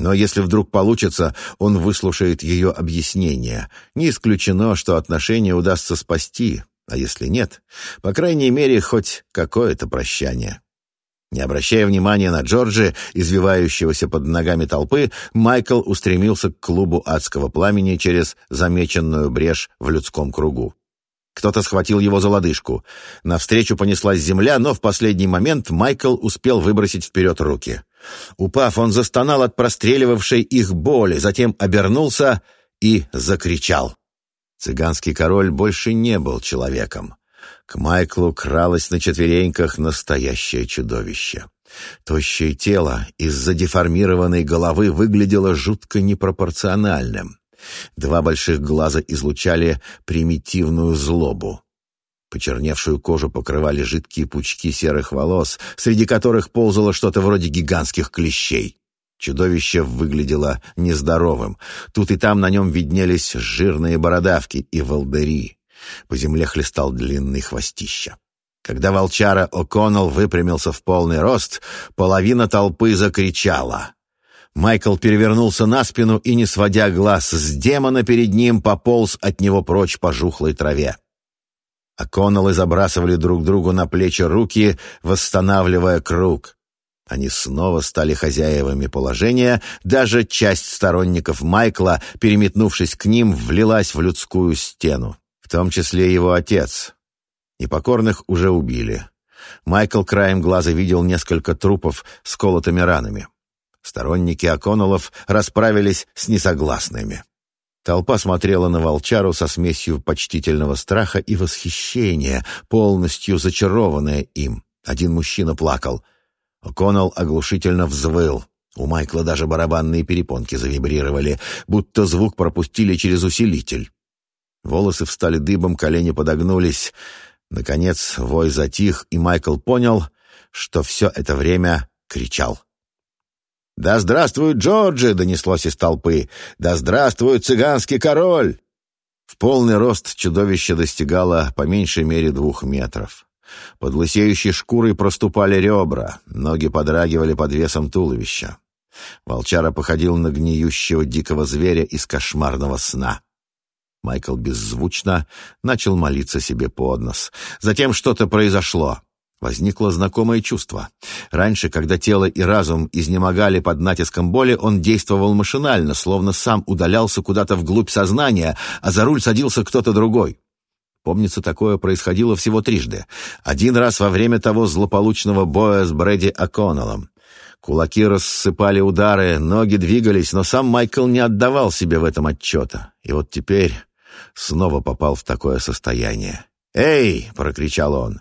Но если вдруг получится, он выслушает ее объяснение. Не исключено, что отношения удастся спасти, а если нет, по крайней мере, хоть какое-то прощание. Не обращая внимания на Джорджи, извивающегося под ногами толпы, Майкл устремился к клубу адского пламени через замеченную брешь в людском кругу. Кто-то схватил его за лодыжку. Навстречу понеслась земля, но в последний момент Майкл успел выбросить вперед руки. Упав, он застонал от простреливавшей их боли, затем обернулся и закричал. Цыганский король больше не был человеком. К Майклу кралось на четвереньках настоящее чудовище. Тощее тело из-за деформированной головы выглядело жутко непропорциональным. Два больших глаза излучали примитивную злобу. Почерневшую кожу покрывали жидкие пучки серых волос, среди которых ползало что-то вроде гигантских клещей. Чудовище выглядело нездоровым. Тут и там на нем виднелись жирные бородавки и волдыри. По земле хлестал длинный хвостища. Когда волчара О'Коннелл выпрямился в полный рост, половина толпы закричала. Майкл перевернулся на спину и, не сводя глаз с демона перед ним, пополз от него прочь по жухлой траве. О'Коннеллы забрасывали друг другу на плечи руки, восстанавливая круг. Они снова стали хозяевами положения, даже часть сторонников Майкла, переметнувшись к ним, влилась в людскую стену в том числе его отец. Непокорных уже убили. Майкл краем глаза видел несколько трупов с колотыми ранами. Сторонники Оконнеллов расправились с несогласными. Толпа смотрела на волчару со смесью почтительного страха и восхищения, полностью зачарованная им. Один мужчина плакал. О'Коннелл оглушительно взвыл. У Майкла даже барабанные перепонки завибрировали, будто звук пропустили через усилитель. Волосы встали дыбом, колени подогнулись. Наконец вой затих, и Майкл понял, что все это время кричал. «Да здравствует Джорджи!» — донеслось из толпы. «Да здравствует цыганский король!» В полный рост чудовище достигало по меньшей мере двух метров. Под лысеющей шкурой проступали ребра, ноги подрагивали под весом туловища. Волчара походил на гниющего дикого зверя из кошмарного сна. Майкл беззвучно начал молиться себе под нос. Затем что-то произошло. Возникло знакомое чувство. Раньше, когда тело и разум изнемогали под натиском боли, он действовал машинально, словно сам удалялся куда-то вглубь сознания, а за руль садился кто-то другой. Помнится, такое происходило всего трижды. Один раз во время того злополучного боя с Брэди О'Коннеллом. Кулаки рассыпали удары, ноги двигались, но сам Майкл не отдавал себе в этом отчета. И вот теперь снова попал в такое состояние. «Эй!» — прокричал он.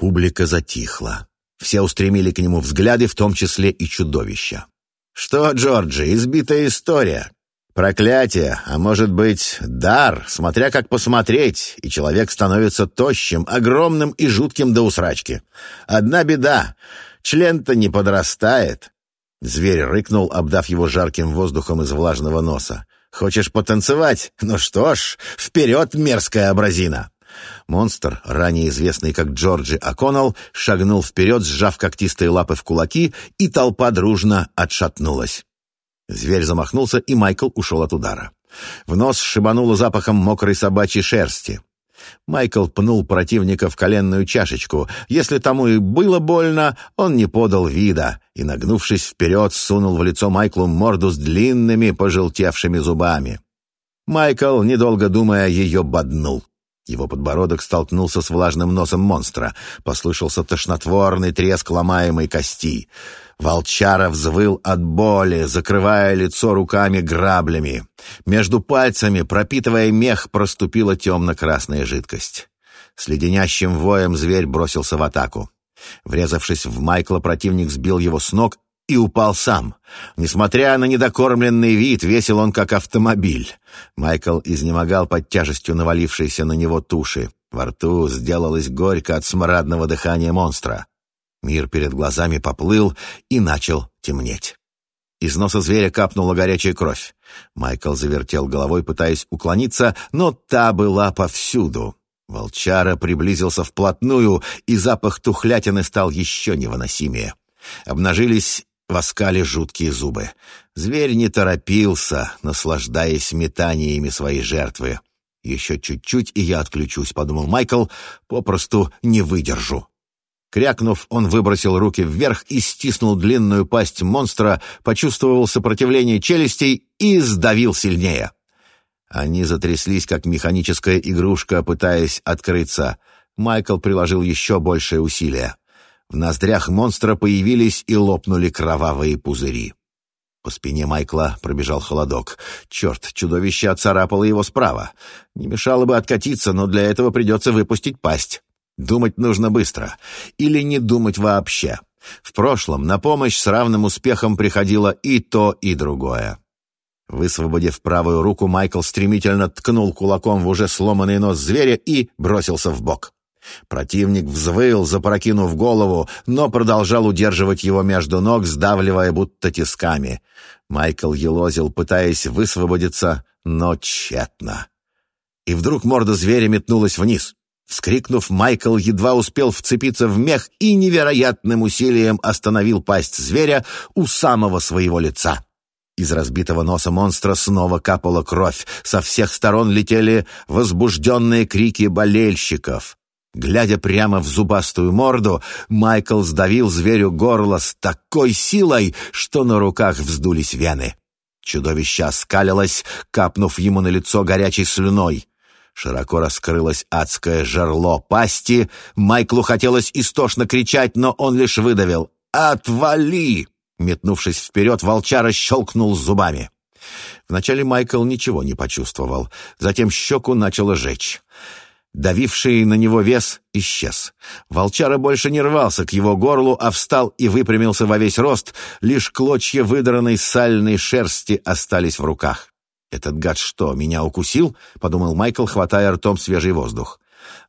Публика затихла. Все устремили к нему взгляды, в том числе и чудовища. «Что, Джорджи, избитая история?» Проклятие, а может быть, дар, смотря как посмотреть, и человек становится тощим, огромным и жутким до усрачки. Одна беда — член-то не подрастает. Зверь рыкнул, обдав его жарким воздухом из влажного носа. Хочешь потанцевать? Ну что ж, вперед, мерзкая абразина!» Монстр, ранее известный как Джорджи О'Коннелл, шагнул вперед, сжав когтистые лапы в кулаки, и толпа дружно отшатнулась. Зверь замахнулся, и Майкл ушел от удара. В нос шибануло запахом мокрой собачьей шерсти. Майкл пнул противника в коленную чашечку. Если тому и было больно, он не подал вида и, нагнувшись вперед, сунул в лицо Майклу морду с длинными пожелтевшими зубами. Майкл, недолго думая, ее боднул. Его подбородок столкнулся с влажным носом монстра. Послышался тошнотворный треск ломаемой кости. Волчара взвыл от боли, закрывая лицо руками граблями. Между пальцами, пропитывая мех, проступила темно-красная жидкость. С леденящим воем зверь бросился в атаку. Врезавшись в Майкла, противник сбил его с ног и упал сам. Несмотря на недокормленный вид, весил он как автомобиль. Майкл изнемогал под тяжестью навалившейся на него туши. Во рту сделалось горько от смрадного дыхания монстра. Мир перед глазами поплыл и начал темнеть. Из носа зверя капнула горячая кровь. Майкл завертел головой, пытаясь уклониться, но та была повсюду. Волчара приблизился вплотную, и запах тухлятины стал еще невыносимее. Обнажились в оскале жуткие зубы. Зверь не торопился, наслаждаясь метаниями своей жертвы. «Еще чуть-чуть, и я отключусь», — подумал Майкл, — «попросту не выдержу». Крякнув, он выбросил руки вверх и стиснул длинную пасть монстра, почувствовал сопротивление челюстей и сдавил сильнее. Они затряслись, как механическая игрушка, пытаясь открыться. Майкл приложил еще большее усилие. В ноздрях монстра появились и лопнули кровавые пузыри. По спине Майкла пробежал холодок. Черт, чудовище отцарапало его справа. Не мешало бы откатиться, но для этого придется выпустить пасть. Думать нужно быстро. Или не думать вообще. В прошлом на помощь с равным успехом приходило и то, и другое. Высвободив правую руку, Майкл стремительно ткнул кулаком в уже сломанный нос зверя и бросился в бок. Противник взвыл, запрокинув голову, но продолжал удерживать его между ног, сдавливая будто тисками. Майкл елозил, пытаясь высвободиться, но тщетно. И вдруг морда зверя метнулась вниз. Вскрикнув, Майкл едва успел вцепиться в мех и невероятным усилием остановил пасть зверя у самого своего лица. Из разбитого носа монстра снова капала кровь. Со всех сторон летели возбужденные крики болельщиков. Глядя прямо в зубастую морду, Майкл сдавил зверю горло с такой силой, что на руках вздулись вены. Чудовище оскалилось, капнув ему на лицо горячей слюной. Широко раскрылось адское жерло пасти. Майклу хотелось истошно кричать, но он лишь выдавил «Отвали!». Метнувшись вперед, волчара щелкнул зубами. Вначале Майкл ничего не почувствовал, затем щеку начало жечь. Давивший на него вес исчез. Волчара больше не рвался к его горлу, а встал и выпрямился во весь рост, лишь клочья выдранной сальной шерсти остались в руках. «Этот гад что, меня укусил?» — подумал Майкл, хватая ртом свежий воздух.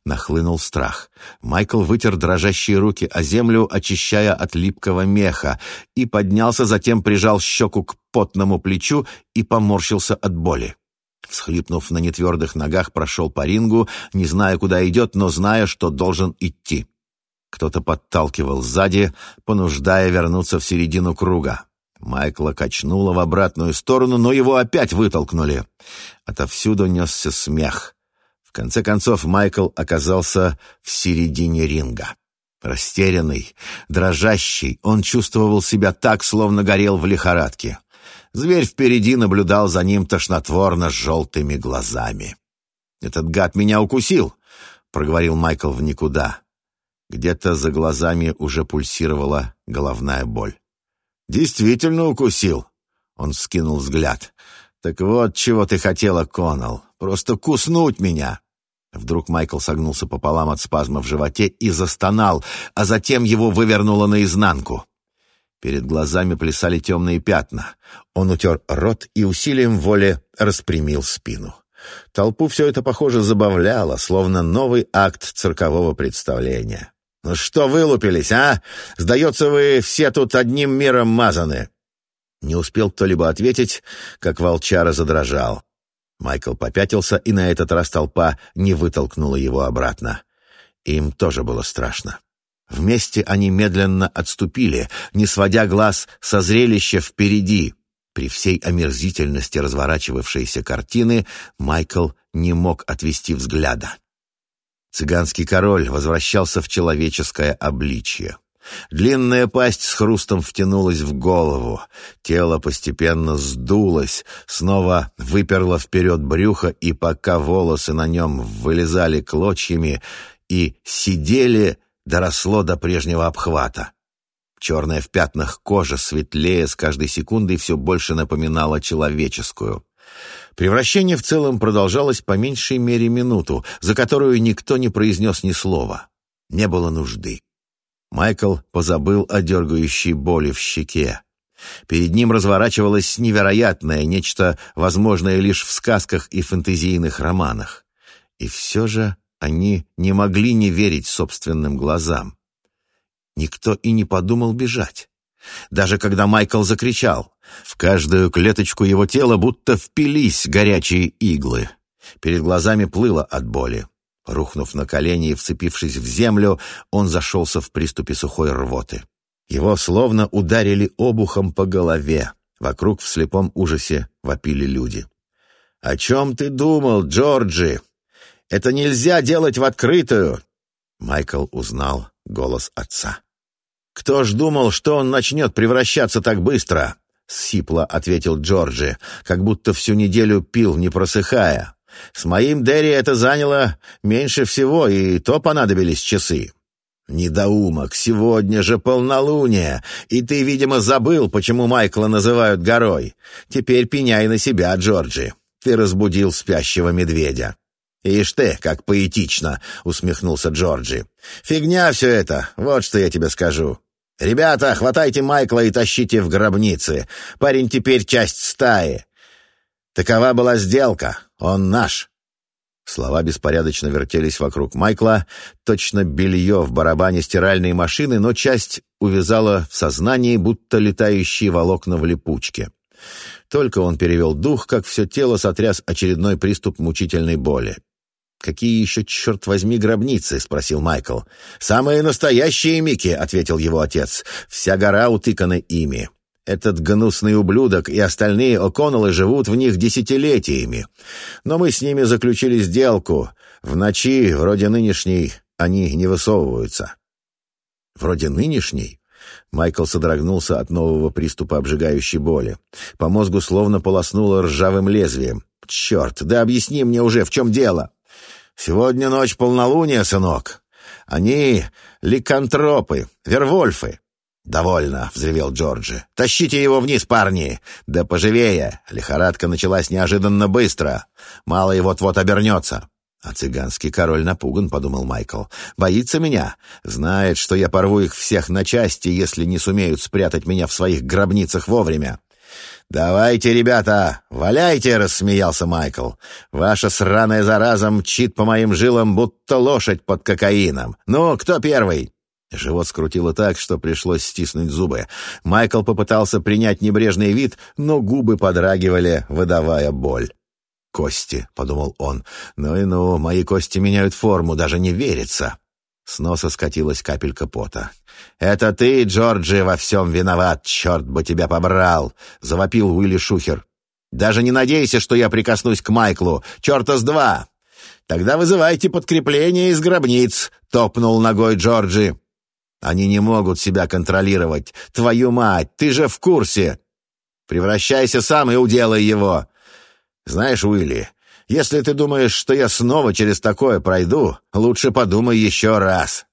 Нахлынул страх. Майкл вытер дрожащие руки о землю, очищая от липкого меха, и поднялся, затем прижал щеку к потному плечу и поморщился от боли. Всхлипнув на нетвердых ногах, прошел по рингу, не зная, куда идет, но зная, что должен идти. Кто-то подталкивал сзади, понуждая вернуться в середину круга. Майкла качнуло в обратную сторону, но его опять вытолкнули. Отовсюду несся смех. В конце концов Майкл оказался в середине ринга. Растерянный, дрожащий, он чувствовал себя так, словно горел в лихорадке. Зверь впереди наблюдал за ним тошнотворно желтыми глазами. «Этот гад меня укусил!» — проговорил Майкл в никуда. Где-то за глазами уже пульсировала головная боль. «Действительно укусил!» — он вскинул взгляд. «Так вот, чего ты хотела, Коннелл. Просто куснуть меня!» Вдруг Майкл согнулся пополам от спазма в животе и застонал, а затем его вывернуло наизнанку. Перед глазами плясали темные пятна. Он утер рот и усилием воли распрямил спину. Толпу все это, похоже, забавляло, словно новый акт циркового представления. «Ну что вылупились, а? Сдается, вы все тут одним миром мазаны!» Не успел кто-либо ответить, как волчара задрожал. Майкл попятился, и на этот раз толпа не вытолкнула его обратно. Им тоже было страшно. Вместе они медленно отступили, не сводя глаз со зрелища впереди. При всей омерзительности разворачивавшейся картины Майкл не мог отвести взгляда. Цыганский король возвращался в человеческое обличье. Длинная пасть с хрустом втянулась в голову. Тело постепенно сдулось, снова выперло вперед брюхо, и пока волосы на нем вылезали клочьями и сидели, доросло до прежнего обхвата. Черная в пятнах кожа, светлее с каждой секундой, все больше напоминала человеческую. Превращение в целом продолжалось по меньшей мере минуту, за которую никто не произнес ни слова. Не было нужды. Майкл позабыл о дергающей боли в щеке. Перед ним разворачивалось невероятное, нечто возможное лишь в сказках и фэнтезийных романах. И все же они не могли не верить собственным глазам. Никто и не подумал бежать. Даже когда Майкл закричал, в каждую клеточку его тела будто впились горячие иглы. Перед глазами плыло от боли. Рухнув на колени и вцепившись в землю, он зашелся в приступе сухой рвоты. Его словно ударили обухом по голове. Вокруг в слепом ужасе вопили люди. «О чем ты думал, Джорджи? Это нельзя делать в открытую!» Майкл узнал голос отца. «Кто ж думал, что он начнет превращаться так быстро?» — сипло ответил Джорджи, как будто всю неделю пил, не просыхая. С моим Дерри это заняло меньше всего, и то понадобились часы. Недоумок, сегодня же полнолуние, и ты, видимо, забыл, почему Майкла называют горой. Теперь пеняй на себя, Джорджи. Ты разбудил спящего медведя. «Ишь ты, как поэтично!» — усмехнулся Джорджи. «Фигня все это, вот что я тебе скажу. Ребята, хватайте Майкла и тащите в гробницы. Парень теперь часть стаи. Такова была сделка. Он наш». Слова беспорядочно вертелись вокруг Майкла, точно белье в барабане стиральной машины, но часть увязала в сознании, будто летающие волокна в липучке. Только он перевел дух, как все тело сотряс очередной приступ мучительной боли. «Какие еще, черт возьми, гробницы?» — спросил Майкл. «Самые настоящие, Микки», — ответил его отец. «Вся гора утыкана ими. Этот гнусный ублюдок и остальные О'Коннеллы живут в них десятилетиями. Но мы с ними заключили сделку. В ночи, вроде нынешней, они не высовываются». «Вроде нынешней?» Майкл содрогнулся от нового приступа обжигающей боли. По мозгу словно полоснуло ржавым лезвием. «Черт, да объясни мне уже, в чем дело!» «Сегодня ночь полнолуния, сынок. Они ликантропы, вервольфы. «Довольно», — взревел Джорджи. «Тащите его вниз, парни! Да поживее! Лихорадка началась неожиданно быстро. Мало и вот-вот обернется». «А цыганский король напуган», — подумал Майкл. «Боится меня. Знает, что я порву их всех на части, если не сумеют спрятать меня в своих гробницах вовремя». «Давайте, ребята, валяйте!» — рассмеялся Майкл. «Ваша сраная зараза мчит по моим жилам, будто лошадь под кокаином. Ну, кто первый?» Живот скрутило так, что пришлось стиснуть зубы. Майкл попытался принять небрежный вид, но губы подрагивали, выдавая боль. «Кости», — подумал он. «Ну и ну, мои кости меняют форму, даже не верится». С носа скатилась капелька пота. «Это ты, Джорджи, во всем виноват, черт бы тебя побрал!» — завопил Уилли Шухер. «Даже не надейся, что я прикоснусь к Майклу. Черта с два!» «Тогда вызывайте подкрепление из гробниц», — топнул ногой Джорджи. Они не могут себя контролировать. Твою мать, ты же в курсе. Превращайся сам и уделай его. Знаешь, Уилли, если ты думаешь, что я снова через такое пройду, лучше подумай еще раз.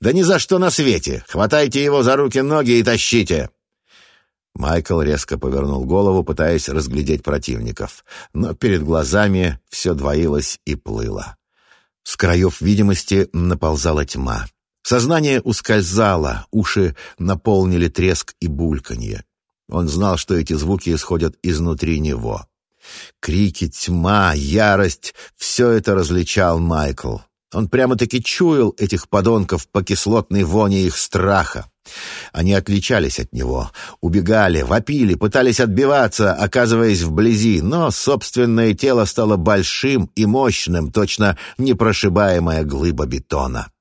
Да ни за что на свете. Хватайте его за руки-ноги и тащите. Майкл резко повернул голову, пытаясь разглядеть противников, но перед глазами все двоилось и плыло. С краев видимости наползала тьма. Сознание ускользало, уши наполнили треск и бульканье. Он знал, что эти звуки исходят изнутри него. Крики, тьма, ярость — все это различал Майкл. Он прямо-таки чуял этих подонков по кислотной воне их страха. Они отличались от него, убегали, вопили, пытались отбиваться, оказываясь вблизи, но собственное тело стало большим и мощным, точно непрошибаемая глыба бетона.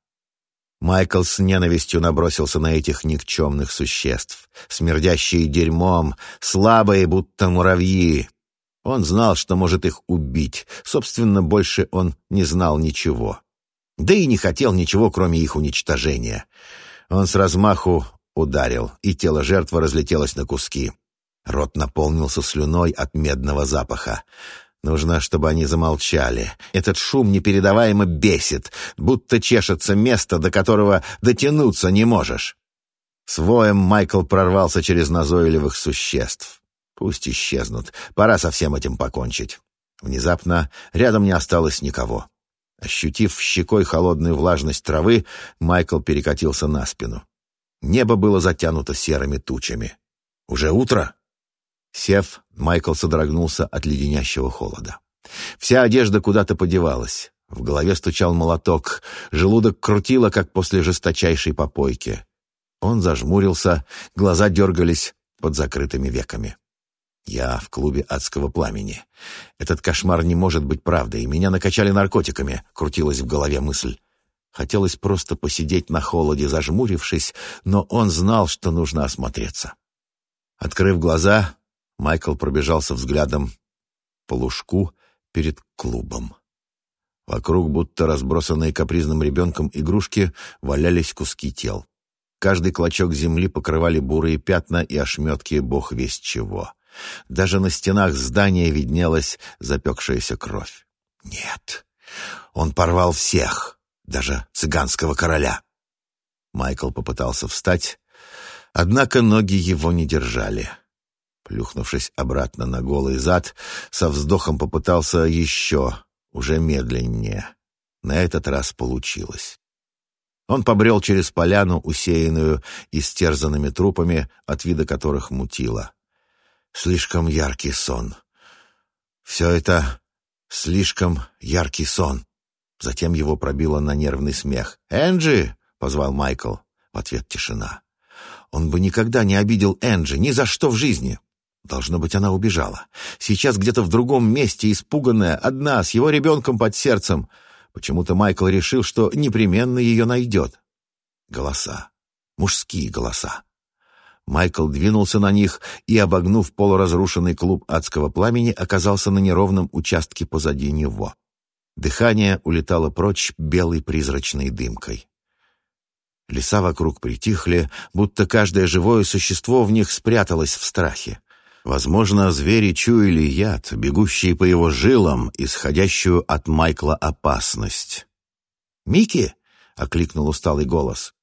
Майкл с ненавистью набросился на этих никчемных существ, смердящие дерьмом, слабые, будто муравьи. Он знал, что может их убить. Собственно, больше он не знал ничего. Да и не хотел ничего, кроме их уничтожения. Он с размаху ударил, и тело жертвы разлетелось на куски. Рот наполнился слюной от медного запаха. Нужно, чтобы они замолчали. Этот шум непередаваемо бесит, будто чешется место, до которого дотянуться не можешь. С воем Майкл прорвался через назойливых существ. Пусть исчезнут. Пора со всем этим покончить. Внезапно рядом не осталось никого. Ощутив щекой холодную влажность травы, Майкл перекатился на спину. Небо было затянуто серыми тучами. «Уже утро?» Сев, Майкл содрогнулся от леденящего холода. Вся одежда куда-то подевалась. В голове стучал молоток, желудок крутило, как после жесточайшей попойки. Он зажмурился, глаза дергались под закрытыми веками. Я в клубе адского пламени. Этот кошмар не может быть правдой, и меня накачали наркотиками, крутилась в голове мысль. Хотелось просто посидеть на холоде, зажмурившись, но он знал, что нужно осмотреться. Открыв глаза, Майкл пробежался взглядом по лужку перед клубом. Вокруг, будто разбросанные капризным ребенком игрушки, валялись куски тел. Каждый клочок земли покрывали бурые пятна и ошметки бог весть чего. Даже на стенах здания виднелась запекшаяся кровь. Нет, он порвал всех, даже цыганского короля. Майкл попытался встать, однако ноги его не держали. Плюхнувшись обратно на голый зад, со вздохом попытался еще, уже медленнее. На этот раз получилось. Он побрел через поляну, усеянную истерзанными трупами, от вида которых мутило. Слишком яркий сон. Все это слишком яркий сон. Затем его пробило на нервный смех. «Энджи!» — позвал Майкл. В ответ тишина. Он бы никогда не обидел Энджи, ни за что в жизни. Должно быть, она убежала. Сейчас где-то в другом месте, испуганная, одна, с его ребенком под сердцем. Почему-то Майкл решил, что непременно ее найдет. Голоса. Мужские голоса. Майкл двинулся на них и, обогнув полуразрушенный клуб адского пламени, оказался на неровном участке позади него. Дыхание улетало прочь белой призрачной дымкой. Леса вокруг притихли, будто каждое живое существо в них спряталось в страхе. Возможно, звери чуяли яд, бегущий по его жилам, исходящую от Майкла опасность. «Микки!» — окликнул усталый голос.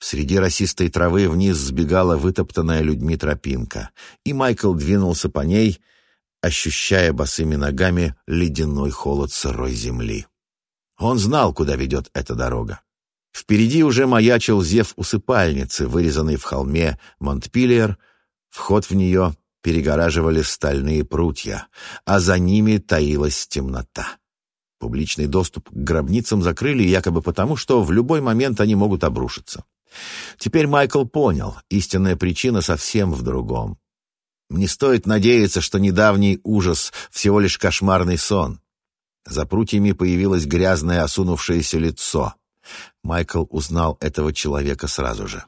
Среди росистой травы вниз сбегала вытоптанная людьми тропинка, и Майкл двинулся по ней, ощущая босыми ногами ледяной холод сырой земли. Он знал, куда ведет эта дорога. Впереди уже маячил зев усыпальницы, вырезанный в холме Монтпильер. Вход в нее перегораживали стальные прутья, а за ними таилась темнота. Публичный доступ к гробницам закрыли якобы потому, что в любой момент они могут обрушиться. Теперь Майкл понял, истинная причина совсем в другом. Не стоит надеяться, что недавний ужас — всего лишь кошмарный сон. За прутьями появилось грязное осунувшееся лицо. Майкл узнал этого человека сразу же.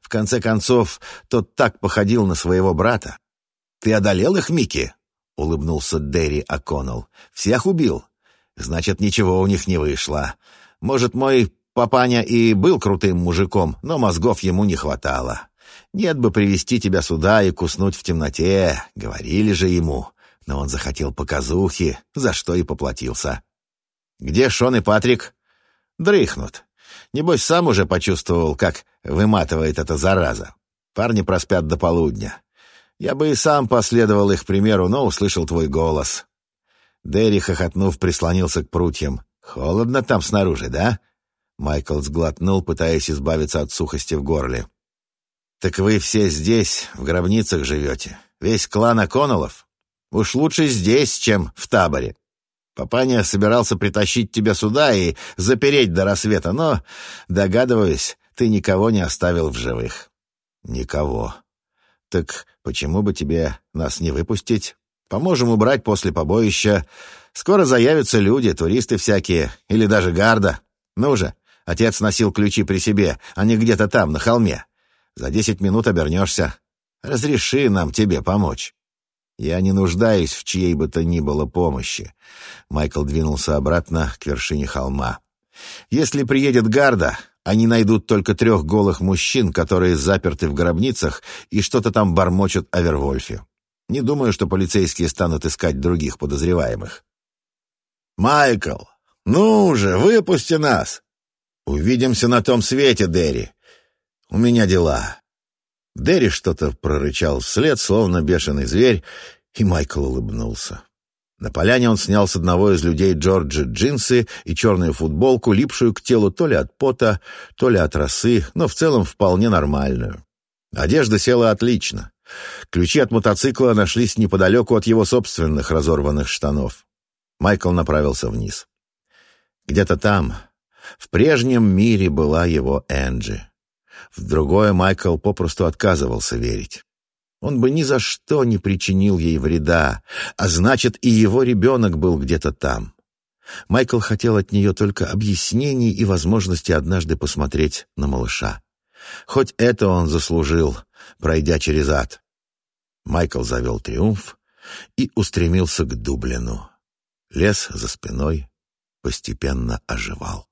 В конце концов, тот так походил на своего брата. «Ты одолел их, Микки?» — улыбнулся Дерри О'Коннелл. «Всех убил? Значит, ничего у них не вышло. Может, мой папаня и был крутым мужиком, но мозгов ему не хватало. Нет бы привести тебя сюда и куснуть в темноте, говорили же ему. Но он захотел показухи, за что и поплатился. Где Шон и Патрик? Дрыхнут. Небось, сам уже почувствовал, как выматывает эта зараза. Парни проспят до полудня. Я бы и сам последовал их примеру, но услышал твой голос». Дерри, хохотнув, прислонился к прутьям. «Холодно там снаружи, да?» Майкл сглотнул, пытаясь избавиться от сухости в горле. «Так вы все здесь, в гробницах живете? Весь клан Оконолов? Уж лучше здесь, чем в таборе. Папаня собирался притащить тебя сюда и запереть до рассвета, но, догадываюсь, ты никого не оставил в живых». «Никого», «Так почему бы тебе нас не выпустить? Поможем убрать после побоища. Скоро заявятся люди, туристы всякие, или даже гарда. Ну же, отец носил ключи при себе, а не где-то там, на холме. За десять минут обернешься. Разреши нам тебе помочь». «Я не нуждаюсь в чьей бы то ни было помощи». Майкл двинулся обратно к вершине холма. Если приедет гарда, они найдут только трех голых мужчин, которые заперты в гробницах и что-то там бормочут о Вервольфе. Не думаю, что полицейские станут искать других подозреваемых. «Майкл, ну же, выпусти нас! Увидимся на том свете, Дерри. У меня дела». Дерри что-то прорычал вслед, словно бешеный зверь, и Майкл улыбнулся. На поляне он снял с одного из людей Джорджа джинсы и черную футболку, липшую к телу то ли от пота, то ли от росы, но в целом вполне нормальную. Одежда села отлично. Ключи от мотоцикла нашлись неподалеку от его собственных разорванных штанов. Майкл направился вниз. Где-то там, в прежнем мире, была его Энджи. В другое Майкл попросту отказывался верить. Он бы ни за что не причинил ей вреда, а значит, и его ребенок был где-то там. Майкл хотел от нее только объяснений и возможности однажды посмотреть на малыша. Хоть это он заслужил, пройдя через ад. Майкл завел триумф и устремился к Дублину. Лес за спиной постепенно оживал.